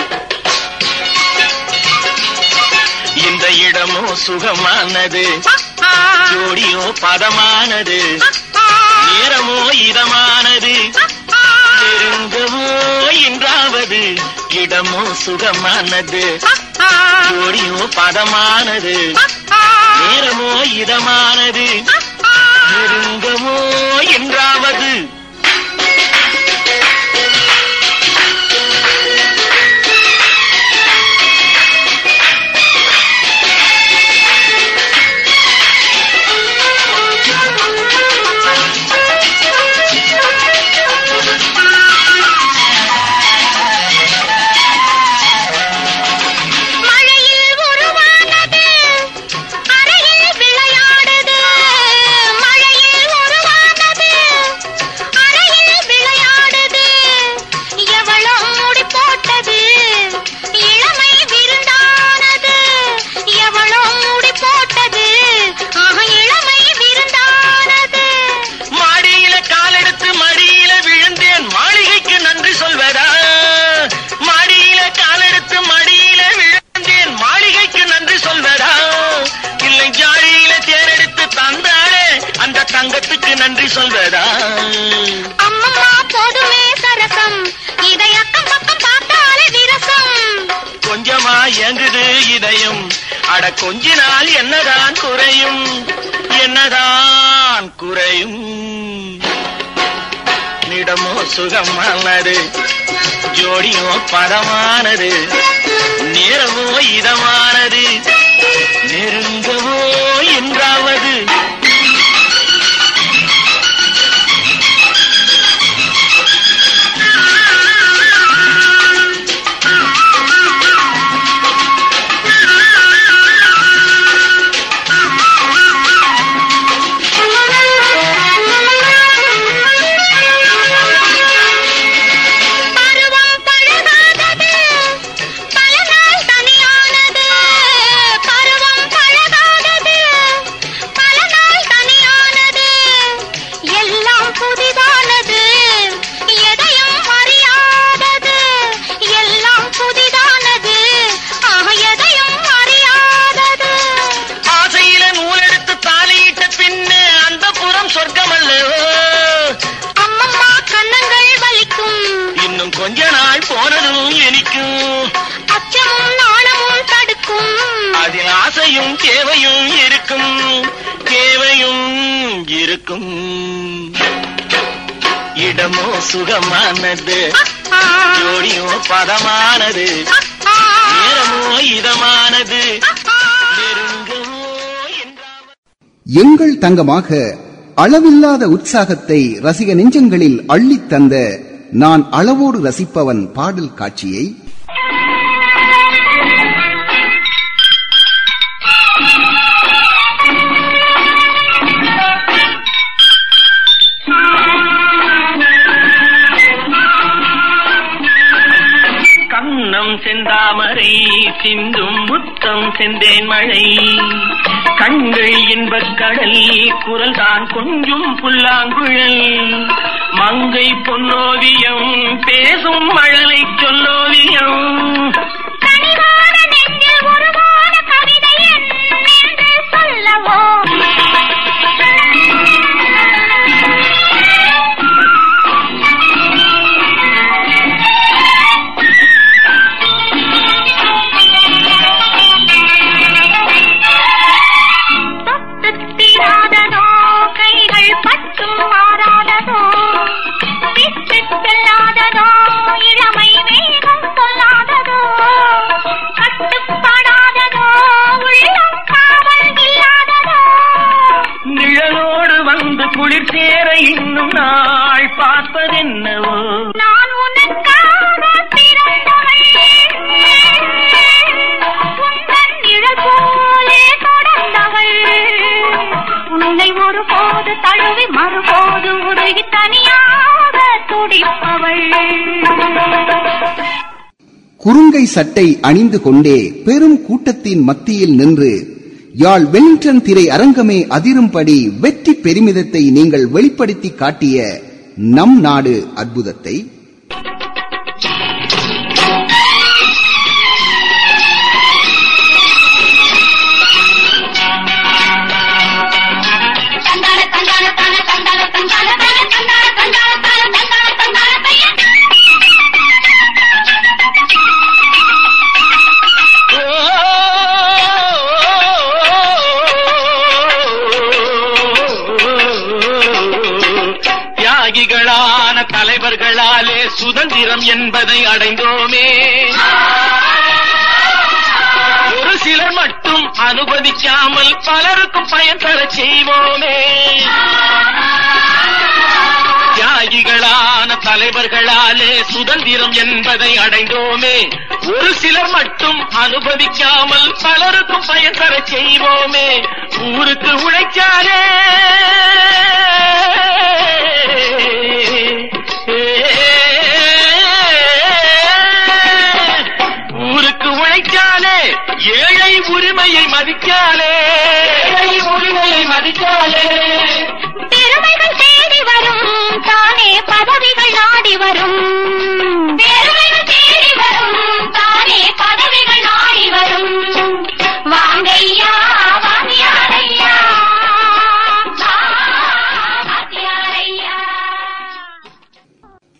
இந்த இடமோ சுகமானது. ஜோடியோ பதமானது. நேரமோ இதமானது. நெருங்கவோ என்றாவது இடமோ சுகமானது. ஜோடியோ பதமானது. நேரமோ இதமானது. நெருங்கவோ என்றாவது தங்கத்துக்கு நன்றி சொல்வதா? அம்மம்மா போதுமே சரசம். இதை அக்கம் பக்கம் பார்த்தாலே விரசம். கொஞ்சமா இயங்குது இதயம். அட கொஞ்ச நாள் என்னதான் குறையும்? என்னதான் குறையும்? நிடமோ சுகமானது ஜோடியோ பதமானது நேரமோ இதமானது நெருங்கவோ என்றாவது சுகமானது. ஜோடியோ பதமானது. நேரமோ இதமானது. எங்கள் தங்கமாக அளவில்லாத உற்சாகத்தை ரசிக நெஞ்சங்களில் அள்ளித் தந்த நான் அளவோடு ரசிப்பவன் பாடல் காட்சியை செந்தாமரை சிந்தும் முத்தம் செந்தேன் மழை. கண்கள் இன்பக் கடல் குரல் தான் கொஞ்சும் புல்லாங்குழல். மங்கை பொன்னோவியம் பேசும் மழலை சொல்லோவியம். குறுங்கை சட்டை அணிந்து கொண்டே பெரும் கூட்டத்தின் மத்தியில் நின்று யாழ் வெலிங்டன் திரை அரங்கமே அதிரும்படி வெற்றி பெருமிதத்தை நீங்கள் வெளிப்படுத்தி காட்டிய நம் நாடு அற்புதத்தை? ஆயிரம் என்பதை அடைந்தோமே. ஒரு சிலர் மட்டும் அனுமதிக்காமல் பலருக்கும் பயன் தர செய்வோமே. தியாகிகளான தலைவர்களாலே சுதந்திரம் என்பதை அடைந்தோமே. ஒரு சிலர் மட்டும் அனுபவிக்காமல் பலருக்கும் பயன் தர செய்வோமே. ஊருக்கு உழைச்சாரே ஏழை உரிமையை மதிக்காலே. ஏழை உரிமையை மதிக்காலே. பெருமைகள் தேடி வரும் தானே பதவிகள் நாடி வரும். பெருமைகள் தேடி வரும் தானே பதவிகள் நாடி வரும். வாங்கையா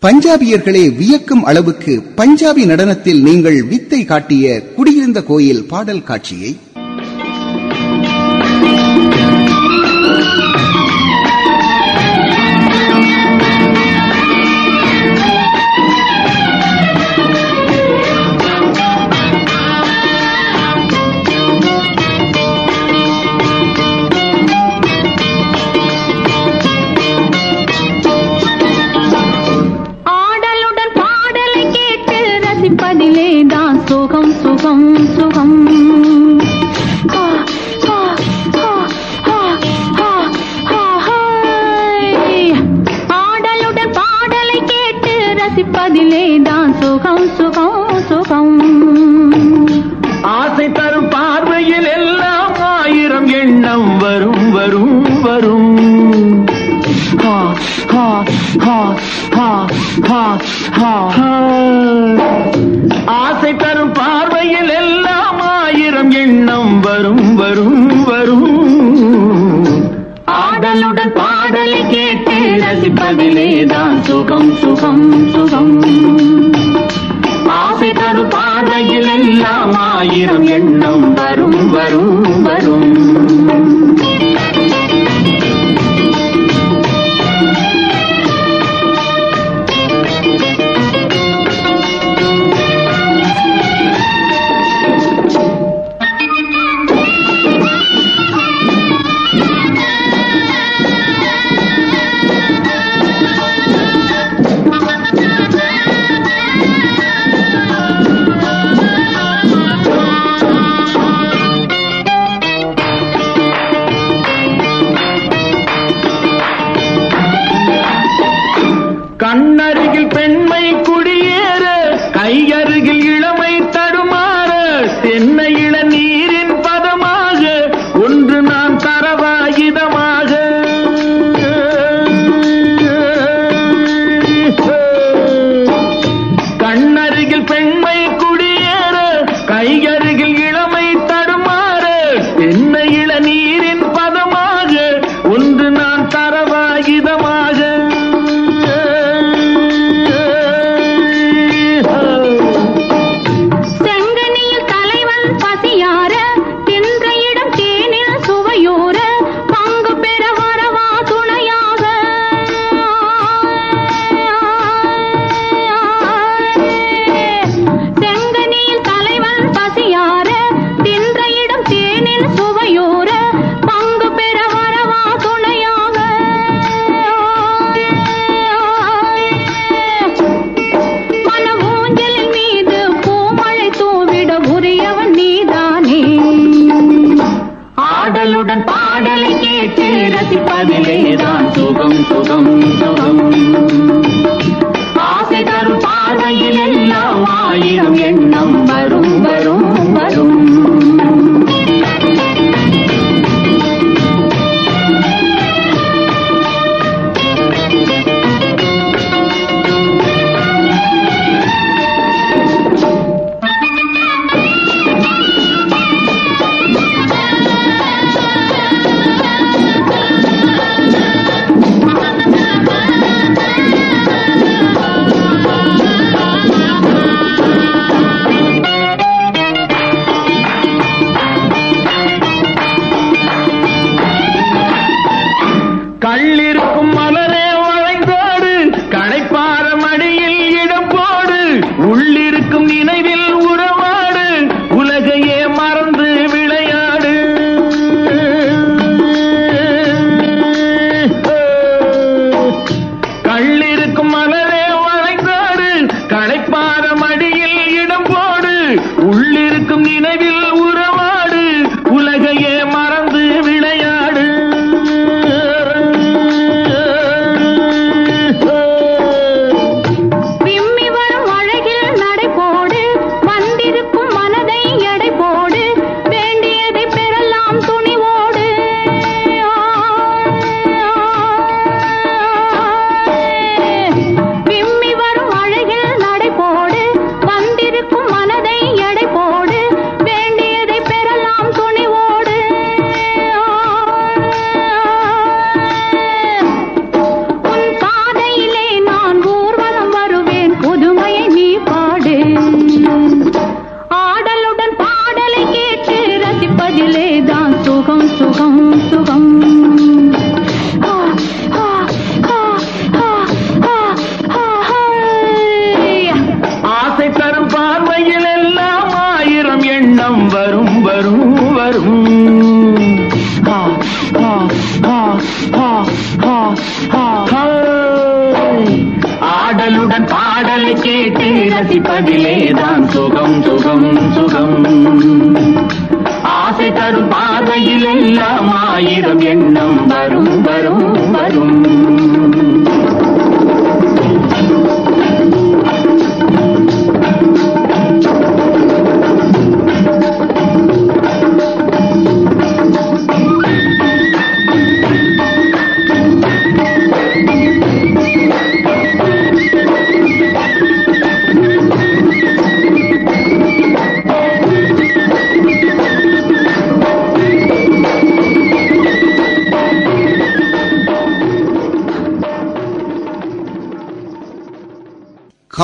பஞ்சாபியர்களே வியக்கும் அளவுக்கு பஞ்சாபி நடனத்தில் நீங்கள் வித்தை காட்டிய குடியிருந்த கோயில் பாடல் காட்சியை. ஆசை தரும் பார்வையில் எல்லாம் ஆயிரம் எண்ணம் வரும் வரும் வரும். ஆடலுடன் பாடலை கேட்டு ரசிப்பதிலே தான் சுகம் சுகம் சுகம். ஆசை தரும் பார்வையில் எல்லாம் ஆயிரம் எண்ணம் வரும் வரும் வரும்.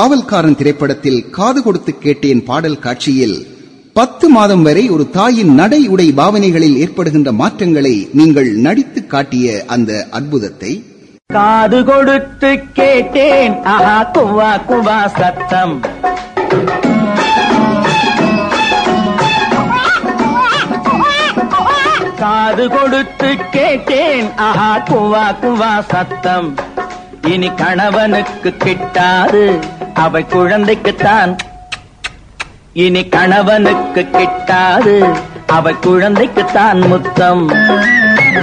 காவல்காரன் திரைப்படத்தில் காது கொடுத்து கேட்டேன் பாடல் காட்சியில் பத்து மாதம் வரை ஒரு தாயின் நடை உடை பாவனைகளில் ஏற்படுகின்ற மாற்றங்களை நீங்கள் நடித்து காட்டிய அந்த அற்புதத்தை? காது கொடுத்து கேட்டேன். ஆஹா குவா குவா சத்தம். காது கொடுத்து கேட்டேன். ஆஹா குவா குவா சத்தம். இனி கணவனுக்கு கிட்டாது. அவை குழந்தைக்குத்தான். இனி கணவனுக்கு கிட்டாது. அவை குழந்தைக்குத்தான் முத்தம்.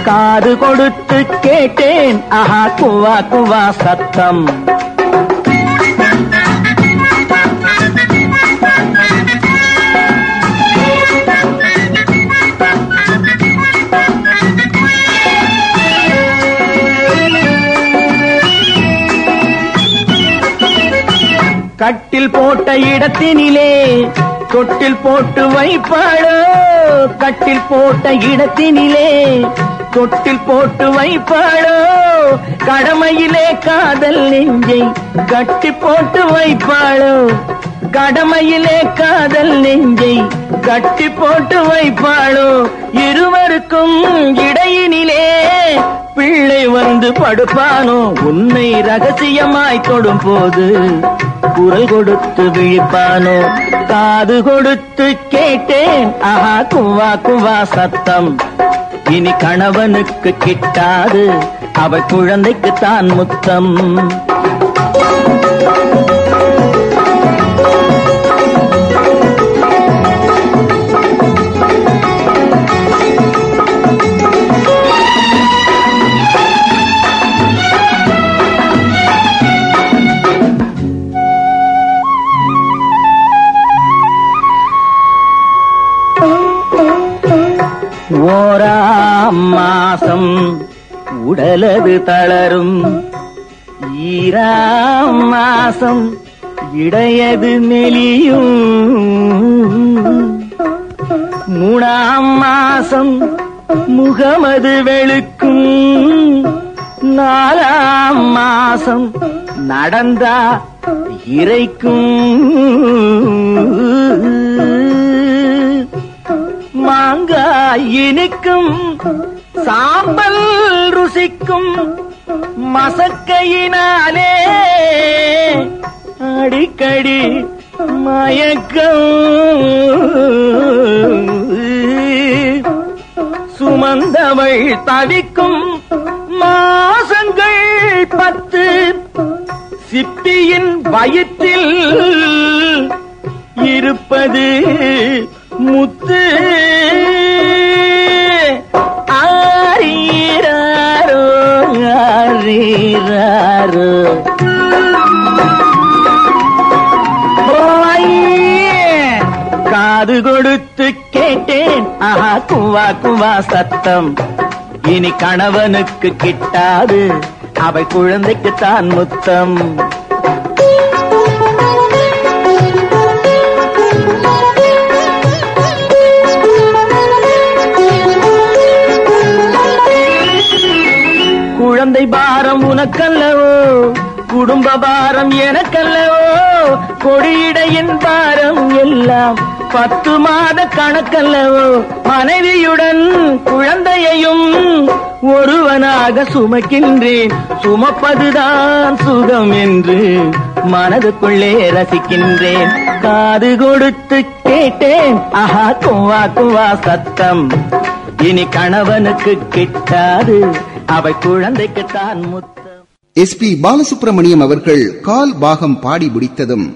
காது கொடுத்து கேட்டேன். ஆஹா குவா குவா சத்தம். கட்டில் போட்ட இடத்தினிலே தொட்டில் போட்டு வைப்பாளோ? கட்டில் போட்ட இடத்தினிலே தொட்டில் போட்டு வைப்பாளோ? கடமையிலே காதல் நெஞ்சை கட்டி போட்டு வைப்பாளோ? கடமையிலே காதல் நெஞ்சை கட்டி போட்டு வைப்பாளோ? இருவருக்கும் இடையினிலே பிள்ளை வந்து படுப்பானோ? உன்னை ரகசியமாய் தொடும் போது குரல் கொடுத்து விழிப்பானோ? காது கொடுத்து கேட்டேன். ஆஹா குவா குவா சத்தம். இனி கணவனுக்கு கிட்டாது. அவ குழந்தைக்கு தான் முத்தம். அம்மாசம் உடலது தளரும். ஈராம் மாசம் இடையது மெலியும். மூணாம் மாசம் முகமது வெளுக்கும். நாலாம் மாசம் நடந்தா இறைக்கும். மாங்காய் இனிக்கும். சாம்பல் ருசிக்கும் மசக்கையினாலே அடிக்கடி மயக்கம். சுமந்தவள் தவிக்கும் மாசங்கள் பத்து. சிப்பியின் வயிற்றில் இருப்பது முத்து. ஆரீராரோ காது கொடுத்து கேட்டேன். ஆஹா குவா குவா சத்தம். இனி கணவனுக்கு கிட்டாது. அவை குழந்தைக்குத்தான் முத்தம். உனக்கல்லவோ? குடும்ப பாரம் எனக்கல்லவோ? கொடியிடையின் பாரம் எல்லாம் பத்து மாத கணக்கல்லவோ? மனைவியுடன் குழந்தையையும் ஒருவனாக சுமக்கின்றேன். சுமப்பதுதான் சுகம் என்று மனதுக்குள்ளே ரசிக்கின்றேன். காது கொடுத்து கேட்டேன். ஆஹா குவா குவா சத்தம். இனி கணவனுக்கு கிட்டாது. அவை குழந்தைக்குத்தான் முத்தம் எஸ் பி பாலசுப்ரமணியம் அவர்கள் கால் பாகம் பாடி முடித்ததும்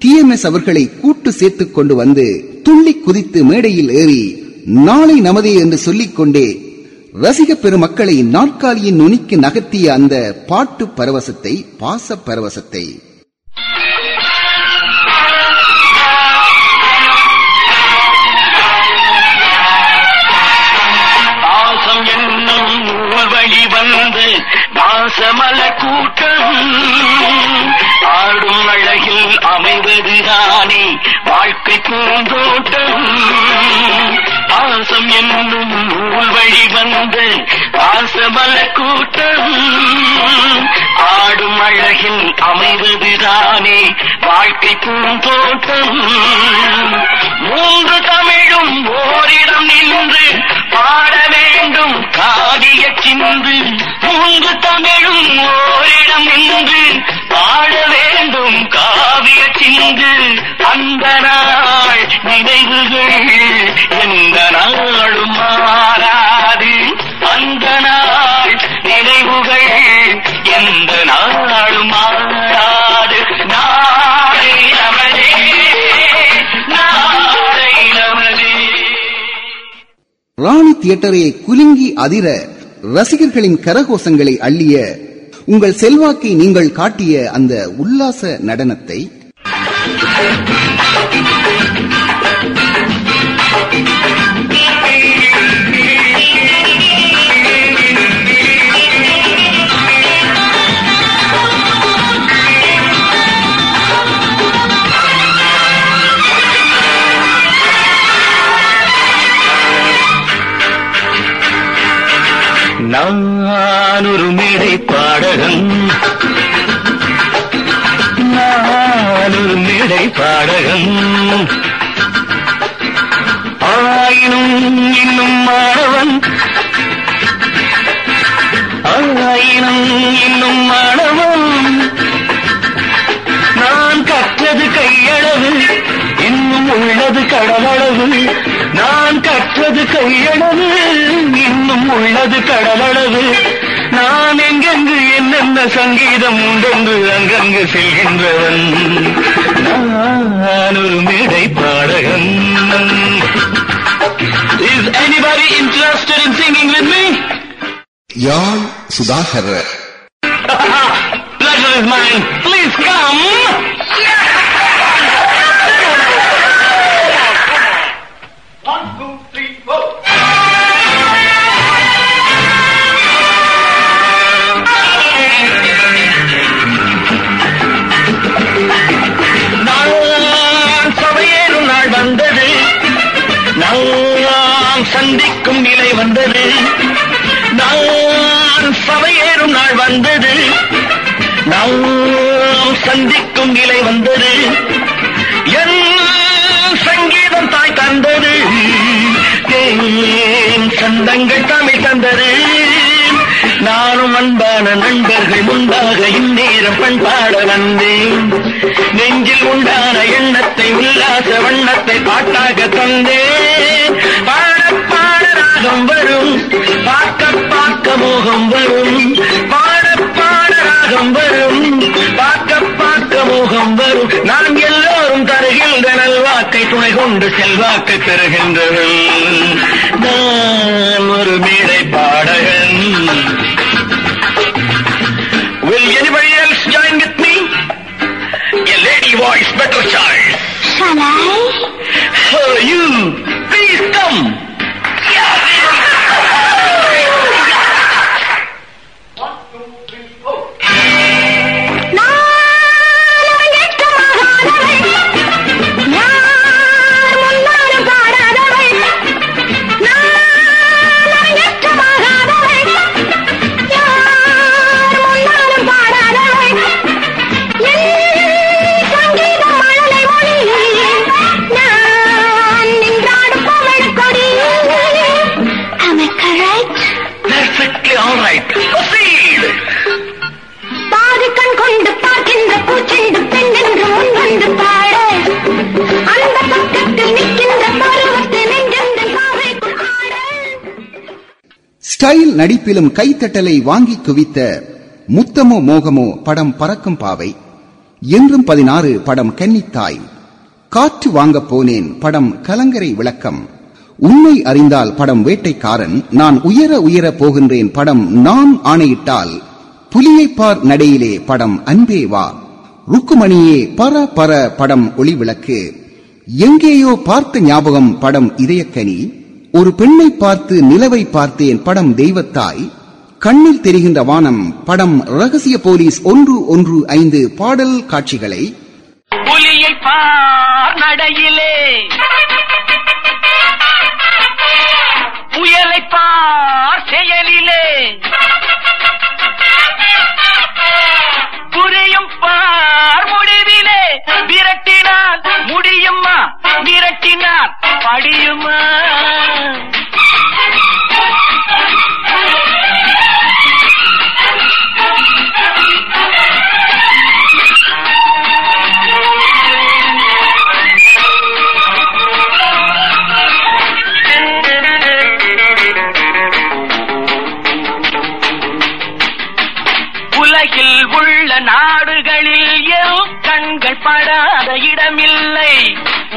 டிஎம்எஸ் அவர்களை கூட்டு சேர்த்துக் கொண்டு வந்து துள்ளி குதித்து மேடையில் ஏறி நாளை நமதே என்று சொல்லிக் கொண்டே ரசிக பெருமக்களை நாற்காலியின் நுனிக்கு நகர்த்திய அந்த பாட்டு பரவசத்தை பாச பரவசத்தை பூந்தோட்டம் பாசம் என்னும் நூல் வழி வந்த ஆசமல கூட்டம். பாடும் அழகில் அமைவதுதானே வாழ்க்கை பூந்தோட்டம் மூன்று தமிழும் ஓரிடம் நின்று பாட வேண்டும். காவிய சிந்து. மூன்று தமிழும் ஓரிடம் நின்று பாட வேண்டும். காவிய சிந்து. அந்த நாள் நினைவுகள். எந்த நாளும் மாறாது. அந்த நாள் எந்த நாளும் மாறாது. நாளை நமதே. நாளை நமதே. ராணி தியேட்டரை குலுங்கி அதிர ரசிகர்களின் கரகோஷங்களை அள்ளிய உங்கள் செல்வாக்கை நீங்கள் காட்டிய அந்த உல்லாச நடனத்தை நான் ஒரு மேடை பாடகன். நான் ஒரு மேடை பாடகன். ஆயினும் இன்னும் மாணவன். ஆயினும் இன்னும் மாணவன். நான் கற்றது கையளவு. இன்னும் உள்ளது கடலளவு நான் கற்றது கையளவு இன்னும் உள்ளது கடலளவு நான் எங்கெங்கு என்னென்ன சங்கீதம் உண்டென்று அங்கங்கு செல்கின்றவன் நான் ஒரு மேடை பாடகன் Is anybody interested in singing with me? Yazh Sudhakar [laughs] Pleasure is mine. Please come. வந்தது. நான் சபையேறும் நாள் வந்தது. நாம் சந்திக்கும் நிலை வந்தது. என் சங்கீதம் தாய் தந்தது. சந்தங்கள் தமிழ் தந்தது. நானும் அன்பான நண்பர்கள் முன்பாக இந்நேரம் பண்பாட வந்தேன். நெஞ்சில் உண்டான எண்ணத்தை உல்லாச வண்ணத்தை பாட்டாக தந்தேன். ராகம் வரும் பார்க்க பார்க்க மோகம் வரும் பாட பாட ராகம் வரும் பார்க்க பார்க்க மோகம் வரும் நாம் எல்லோரும் தருகின்ற நல்வாக்கை துணை கொண்டு செல்வாக்கை பெறுகின்றவன் நான் ஒரு மேடை பாடகன் Will anybody else join with me? A lady voice, better choice. Shall I? Oh, you, please come. Style நடிப்பிலும் கைத்தட்டலை வாங்கி குவித்த முத்தமோ மோகமோ படம் பறக்கும் பாவை. என்றும் பதினாறு படம் கன்னித்தாய். காற்று வாங்கப் போனேன் படம் கலங்கரை விளக்கம். உண்மை அறிந்தால் படம் வேட்டைக்காரன். நான் உயர உயர போகின்றேன் படம் நான் ஆணையிட்டால். புலியைப்பார் நடையிலே படம் அன்பே வா. ருக்குமணியே பர பர படம் ஒளிவிளக்கு எங்கேயோ பார்த்த ஞாபகம் படம் இதயக்கனி. ஒரு பெண்ணை பார்த்து நிலவை பார்த்தேன் படம் தெய்வத்தாய். கண்ணில் தெரிகின்ற வானம் படம் ரகசிய போலீஸ் ஒன்று ஒன்று ஐந்து பாடல் காட்சிகளை. புலியை நடையிலே. புயலை பார் செயலிலே. புரியும் பார் முடி முடிவிலே விரட்டினான் முடியுமா? விரட்டினான் படியுமா? படாத இடமில்லை.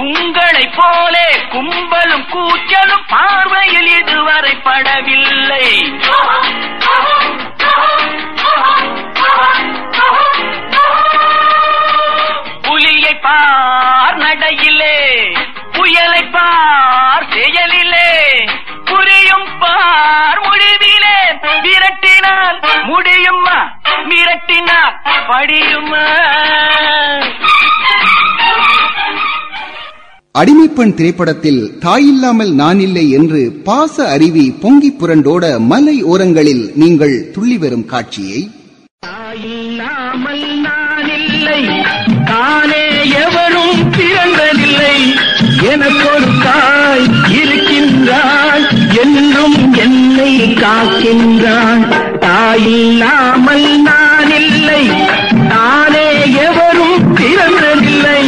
உங்களை போலே கும்பலும் கூச்சலும் பார்வையில் இதுவரை படவில்லை. புலியை பார் நடையிலே புயலை பார் செயலிலே புரியும் பார் முடிவிலே விரட்டி விரட்டினால் முடியுமா? மிரட்டினால் படியுமா? அடிமைப்பெண் திரைப்படத்தில் தாயில்லாமல் நான் இல்லை என்று பாச அருவி பொங்கி புரண்டோட மலை ஓரங்களில் நீங்கள் துள்ளி வரும் காட்சியை. தாயில்லாமல் நான் இல்லை. தானே எவரும் பிறந்ததில்லை. எனக்கொரு தாய் இருக்கின்றாள் என்றும் என்னை காக்கின்றாள் தாயில்லாமல் நான் இல்லை நானே எவரும் பிறந்ததில்லை.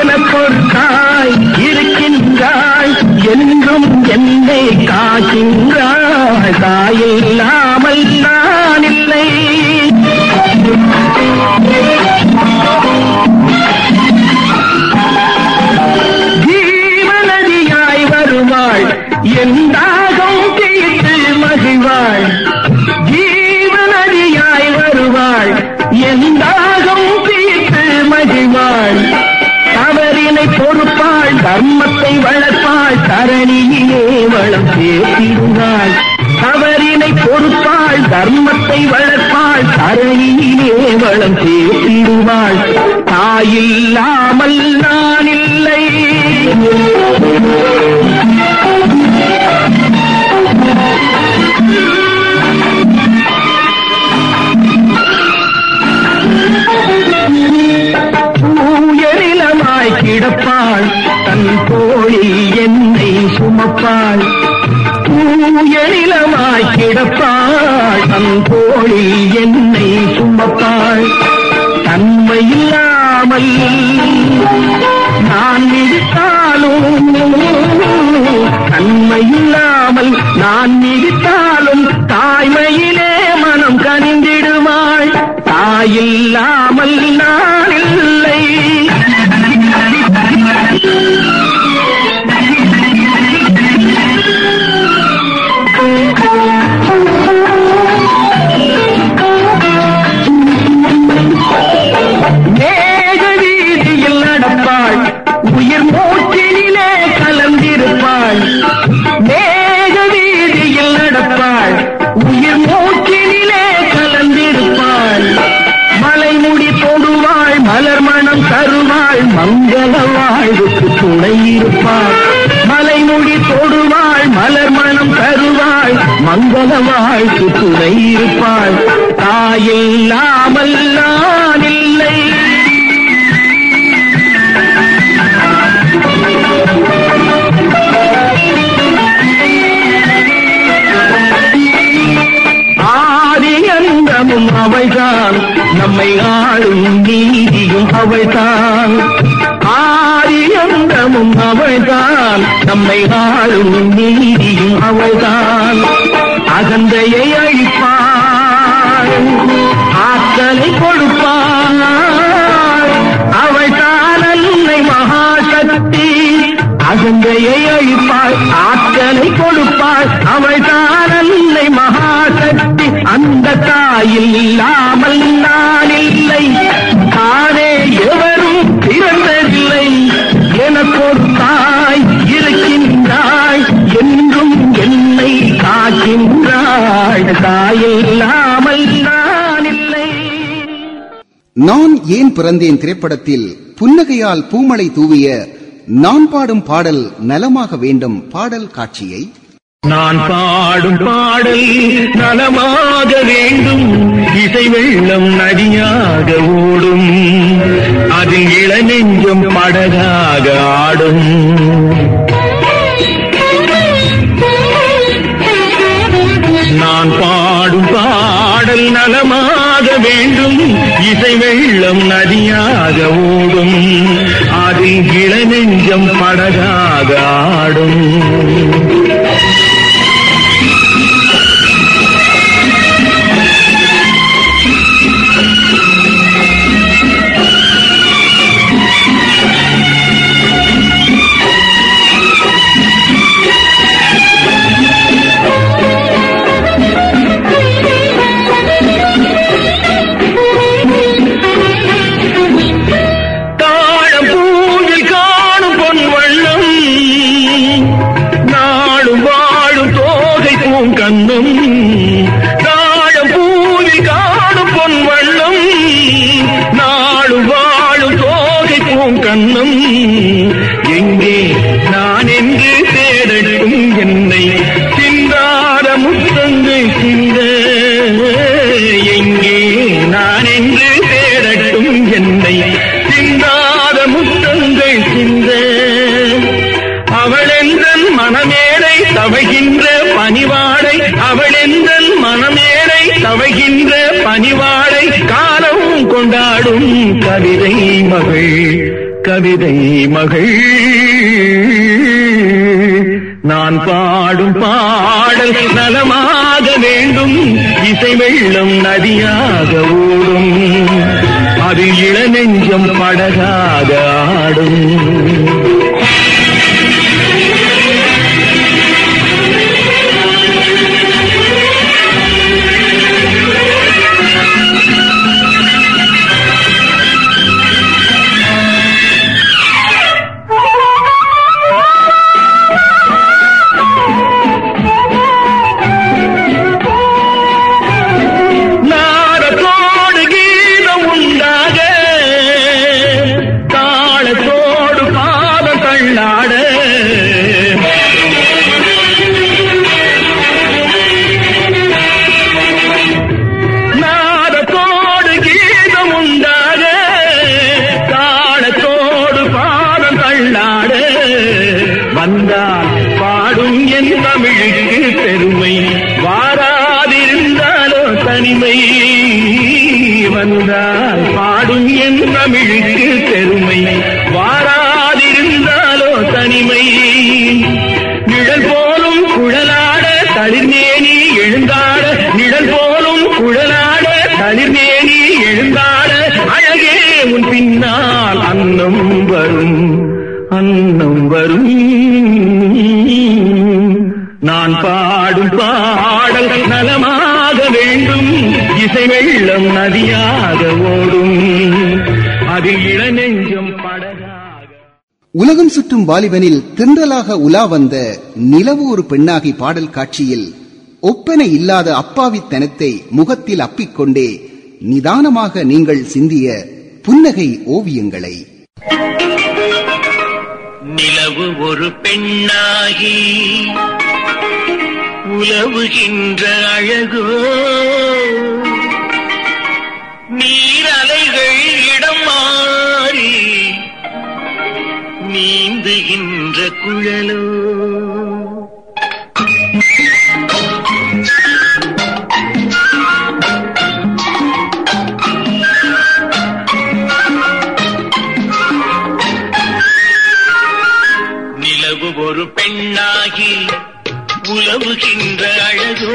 எனக்கொரு தாய் இருக்கின்றாள் என்றும் என்னை காக்கின்றாய். தாயில்லாமல் நான் இல்லை ஜீவநதியாய் வருவாள். என் தர்மத்தை வளர்ப்பாள் தரணியிலே வளம் சேர்த்திடுவாள் தவறினை பொறுப்பாள் தர்மத்தை வளர்ப்பாள் தரணியிலே வளம் சேர்த்திடுவாள் தாயில்லாமல் நான் இல்லை என்னை சுமப்பாள். உயரிலமாய் கிடப்பாள். தன் தோழில் என்னை சுமப்பாள். தன்மையில்லாமல் நான் மிதித்தாலும் தன்மையில்லாமல் நான் மிதித்தாலும் தாய்மையிலே மனம் கனிந்திடுவாள். தாயில்லாமல் நான் மங்கள வாழ்வுக்கு துணை இருப்பார். மலைமொழி தொடுவாள் மலர் மனம் தருவாள் மங்கள வாழ்க்கு துணை இருப்பாள் தாயில்லாமல் நான் இல்லை. அவள்தான். நம்மை ஆளும் நீதியும் அவள்தான். அவள்தான். நம்மை ஆளும் நீதியும் அவள்தான். அகந்தையை அழிப்பாள். ஆற்றலை கொடுப்பாள். அவள்தான் அன்னை மகாசக்தி. அகந்தையை அழிப்பாள். ஆற்றலை கொடுப்பாள். அவள்தான் அன்னை மகாசக்தி. அந்த தாயில் இல்லாமல் நான் தாயில்லாமல் நான் இல்லை நான் ஏன் பிறந்தேன் திரைப்படத்தில் புன்னகையால் பூமழை தூவிய நான் பாடும் பாடல் நலமாக வேண்டும் பாடல் காட்சியை? நான் பாடும் பாடல் நலமாக வேண்டும். இசை வெள்ளம் நதியாக ஓடும். அதில் இளநெஞ்சம் படகாக ஆடும். கடல் நலமாக வேண்டும். இசை வெள்ளம் நதியாக ஓடும். அதில் இளநெஞ்சம் படகாக ஆடும். கவிதை மகள். நான் பாடும் பாடல் நலமாக வேண்டும். இசை வெள்ளம் நதியாக ஓடும். அதில் இளநெஞ்சம் படகாக ஆடும். வாலிபனில் தின்றலாக உலா வந்த நிலவு ஒரு பெண்ணாகி பாடல் காட்சியில் ஒப்பனை இல்லாத அப்பாவித்தனத்தை முகத்தில் அப்பிக்கொண்டே நிதானமாக நீங்கள் சிந்திய புன்னகை ஓவியங்களை. நிலவு ஒரு பெண்ணாகி உலவுகின்ற அழகோ நீந்துகின்ற குழலோ. நிலவு ஒரு பெண்ணாகி உலவுகின்ற அழகோ.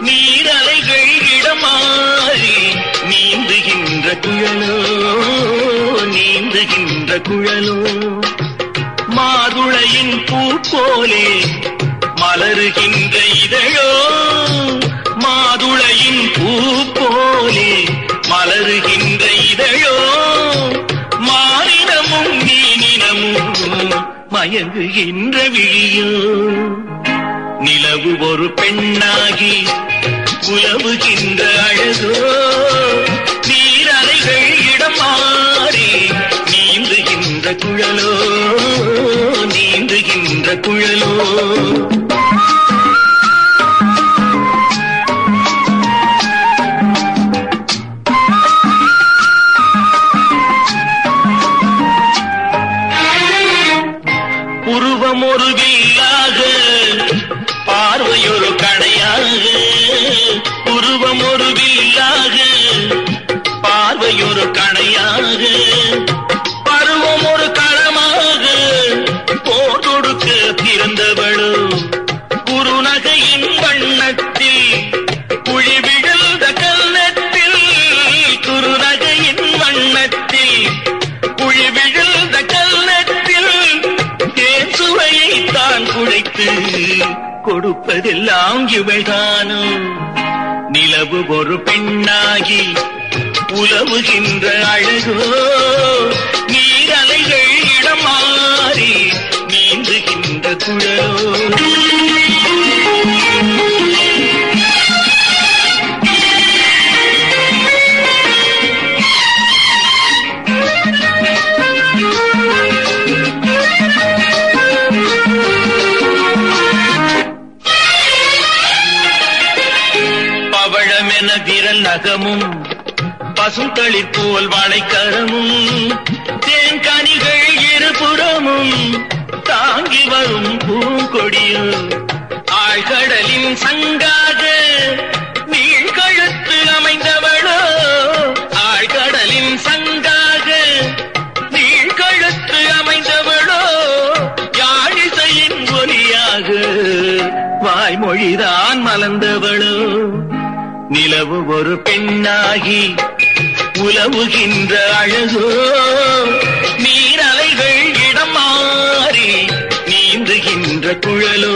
நீரலைகள் இடமாறி நீந்துகின்ற குழலோ. நீந்துகின்ற குழலோ. போலே மலருகின்ற இதழோ மாதுளையின் பூ போலே மலருகின்ற இதழோ மானிடமும் நீனினமும் மயங்குகின்ற விழியோ. நிலவு ஒரு பெண்ணாகி உலவுகின்ற அழகோ நீரலைகள் இடம் மாறி நீந்துகின்ற குழலோ. குழலோ கொடுப்பதெல்லாம் இவள்தானோ நிலவு ஒரு பெண்ணாகி உலவுகின்ற அழகோ? நீரலைகள் இடம் மாறி நீந்துகின்ற குழலோ? நகமும் பசுந்தளிர் போல் வாழைக்கரமும் தேன்கனிகள் இருபுறமும் தாங்கி வரும் பூங்கொடியும் ஆழ்கடலின் சங்காக நீழ்கழுத்து அமைந்தவளோ? ஆழ்கடலின் சங்காக நீழ்கழுத்து அமைந்தவளோ? யாழிசையின் ஒலியாக வாய்மொழிதான் மலர்ந்தவள். இரவு ஒரு பெண்ணாகி உலவுகின்ற அழகோ. நீரலைகள் இடம் மாறி நீந்துகின்ற குழலோ.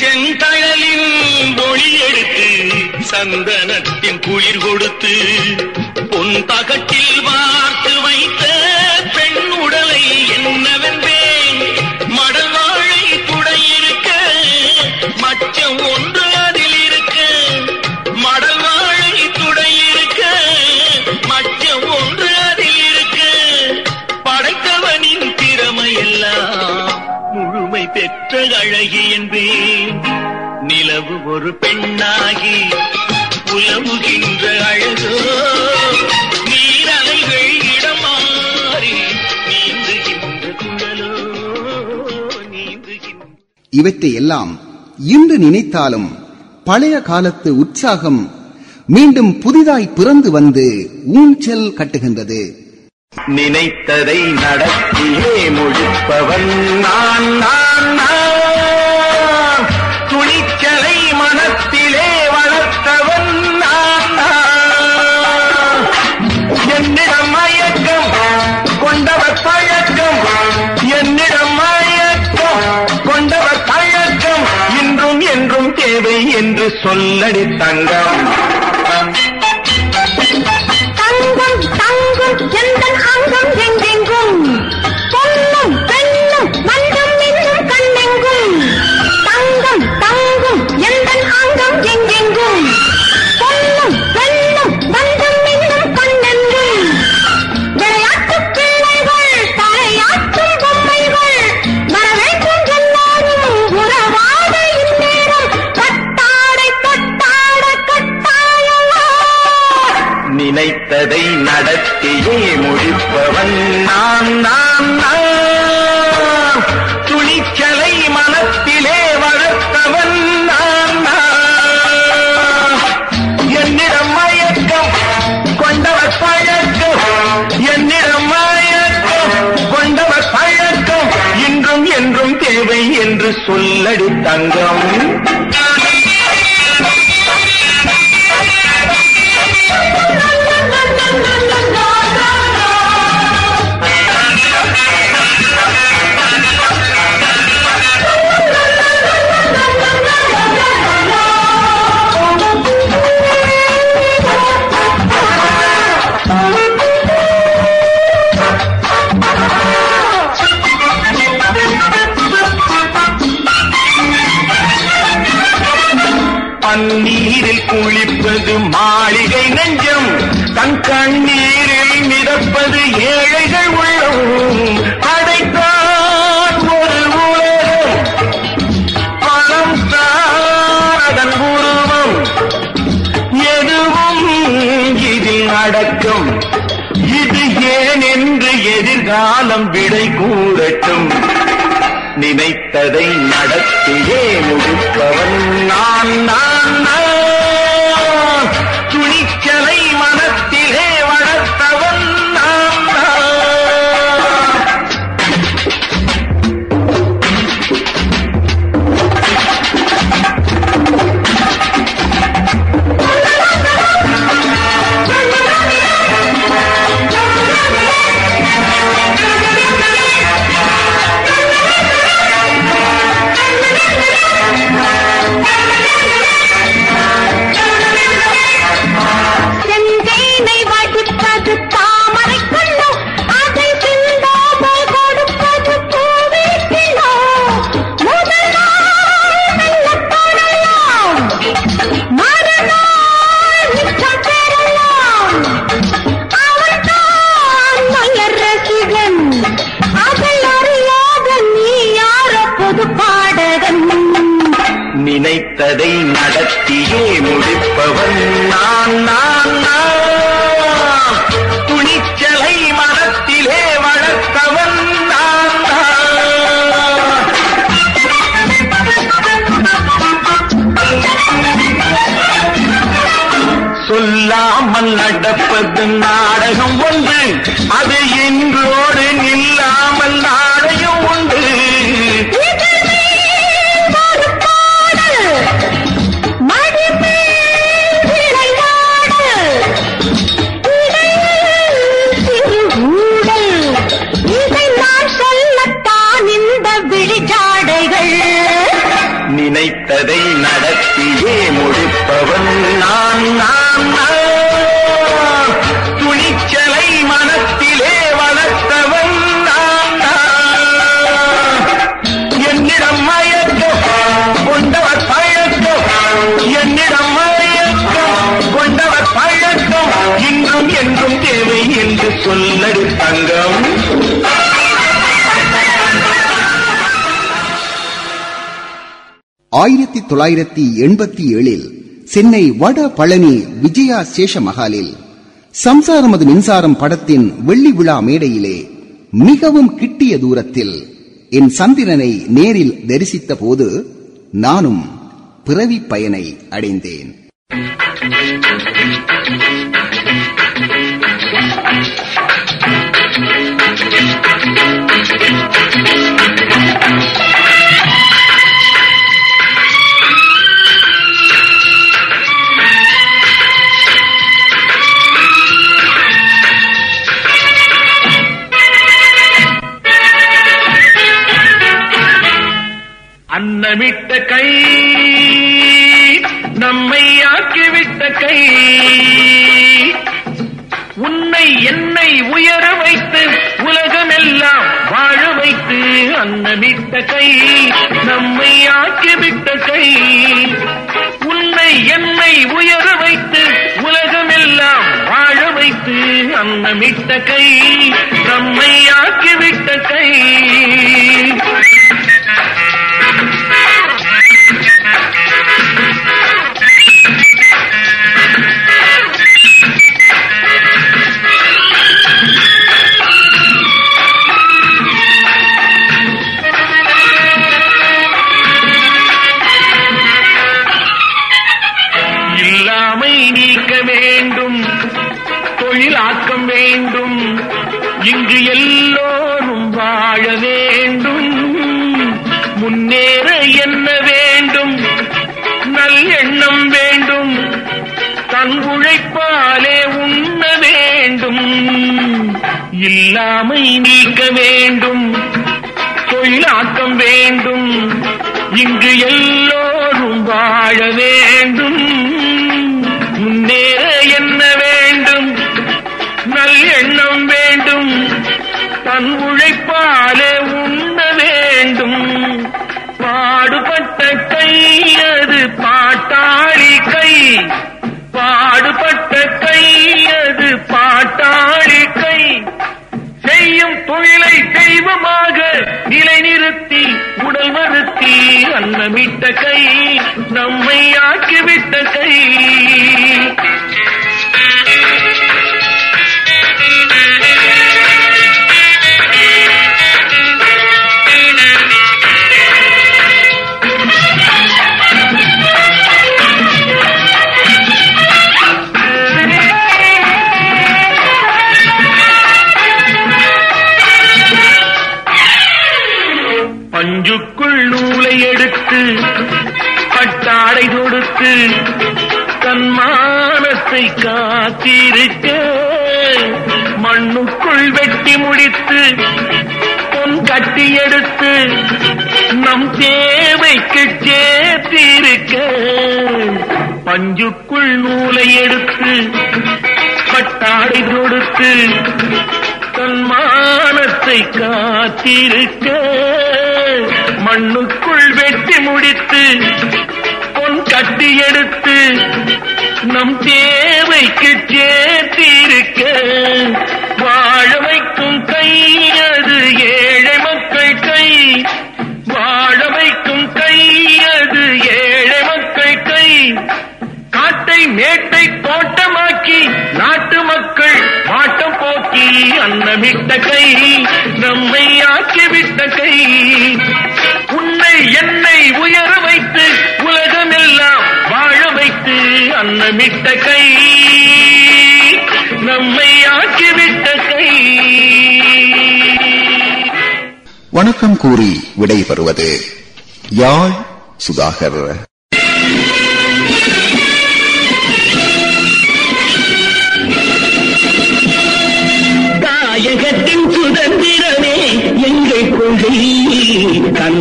செந்தழலின் மொழி எடுத்து சந்தனத்தின் குளிர் கொடுத்து தகட்டில் வார்த்து வைத்த பெண் உடலை என்னவென்பேன் மடவாழை குடையிருக்க மச்சம் ஒன்று அதில் இருக்க. மடவாழை துடையிருக்க மச்சம் ஒன்று அதில் இருக்க. படைத்தவனின் திறமையெல்லாம் முழுமை பெற்ற அழகி என்பேன். நிலவு ஒரு பெண்ணாகி உலவுகின்ற இவற்றை எல்லாம் இன்று நினைத்தாலும் பழைய காலத்து உற்சாகம் மீண்டும் புதிதாய் பிறந்து வந்து ஊஞ்சல் கட்டுகின்றது. நினைத்ததை நடத்தியே முடிப்பவன் நான் நான். சொல்லடி தங்கம். நினைத்ததை நடத்தியே முடிப்பவன் நான் நான் நான். துணிச்சலை மனத்திலே வளர்த்தவன் நான் நான். என்னிடம் மயக்கம் கொண்டவர் பழக்கம். என்னிடம் மயக்கம் கொண்டவர் பழக்கம். இன்றும் என்றும் தேவை என்று சொல்லடி தங்கம். காலம் விடை கூறட்டும். நினைத்ததை நடத்தியே முடிப்பவன் நான் நான் நான். நினைத்ததை நடத்தியே முடிப்பவன் நான் நான் நான். துணிச்சலை மனத்திலே வளர்த்தவன் நான் சொல்லாமல் நடப்பது நாடகம் ஒன்று. அது என்றோ ஆயிரத்தி தொள்ளாயிரத்தி எண்பத்தி ஏழில் சென்னை வட பழனி விஜயா சேஷமஹாலில் சம்சாரமது மின்சாரம் படத்தின் வெள்ளி விழா மேடையிலே மிகவும் கிட்டிய தூரத்தில் என் சந்திரனை நேரில் தரிசித்த போது நானும் பிறவி பயனை அடைந்தேன். வண்ணமிட்ட கை நம்மை ஆக்கிவிட்ட கை. உன்னை என்னை உயர வைத்து உலகமெல்லாம் வாழ வைத்து அன்னமிட்ட கை நம்மை ஆக்கிவிட்ட கை. உன்னை என்னை உயர வைத்து உலகமெல்லாம் வாழ வைத்து அன்னமிட்ட கை நம்மை ஆக்கிவிட்ட கை. இல்லாமை நீக்க வேண்டும். தொழிலாக்கம் வேண்டும். இங்கு எல்லோரும் வாழ வேண்டும். முன்னேற என்ன வேண்டும்? நல் எண்ணம் வேண்டும். தன் உழைப்பாலே உண்ண வேண்டும். பாடுபட்ட கை அது பாட்டாளி கை. பாடுபட்ட கை அது பாட்டாளி கை. செய்யும் தொழிலை தெய்வமாக நிலைநிறுத்தி உடல் வருத்தி அன்னமிட்ட கை நம்மை ஆக்கிவிட்ட கை. கொடுத்து பட்டாடை தொடுத்து தன்மானத்தை காத்திருக்க மண்ணுக்குள் வெட்டி முடித்து பொன் கட்டி எடுத்து நம் தேவைக்கு சேர்த்திருக்க. பஞ்சுக்குள் நூலை எடுத்து பட்டாடை தொடுத்து தன்மானத்தை காத்திருக்க. மண்ணுக்குள் வெட்டி முடித்து பொன் கட்டி எடுத்து நம் தேவைக்கு சேர்த்திருக்க வாழ வைக்கும் கை அது ஏழை மக்கள் கை வாழ வைக்கும் கை அது ஏழை மக்கள் கை. நாட்டை மேட்டை தோட்டமாக்கி நாட்டு மக்கள் மாட்டம் போக்கி அன்னமிட்ட கை நம்மை ஆக்கிவிட்ட கை. உன்னை என்னை உயர வைத்து உலகமெல்லாம் வாழ வைத்து அன்னமிட்ட கை. நம்மை ஆக்கிவிட்ட கை. வணக்கம் கூறி விடைபெறுவது யாழ் சுதாகர். எங்கள்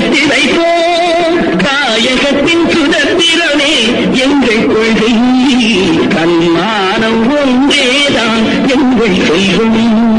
உயர்த்தி வைத்தோம் தாயகத்தின் சுதந்திரமே எங்கள் கொள்கை. தன்மானம் ஒன்றேதான் எங்கள் செல்வம்.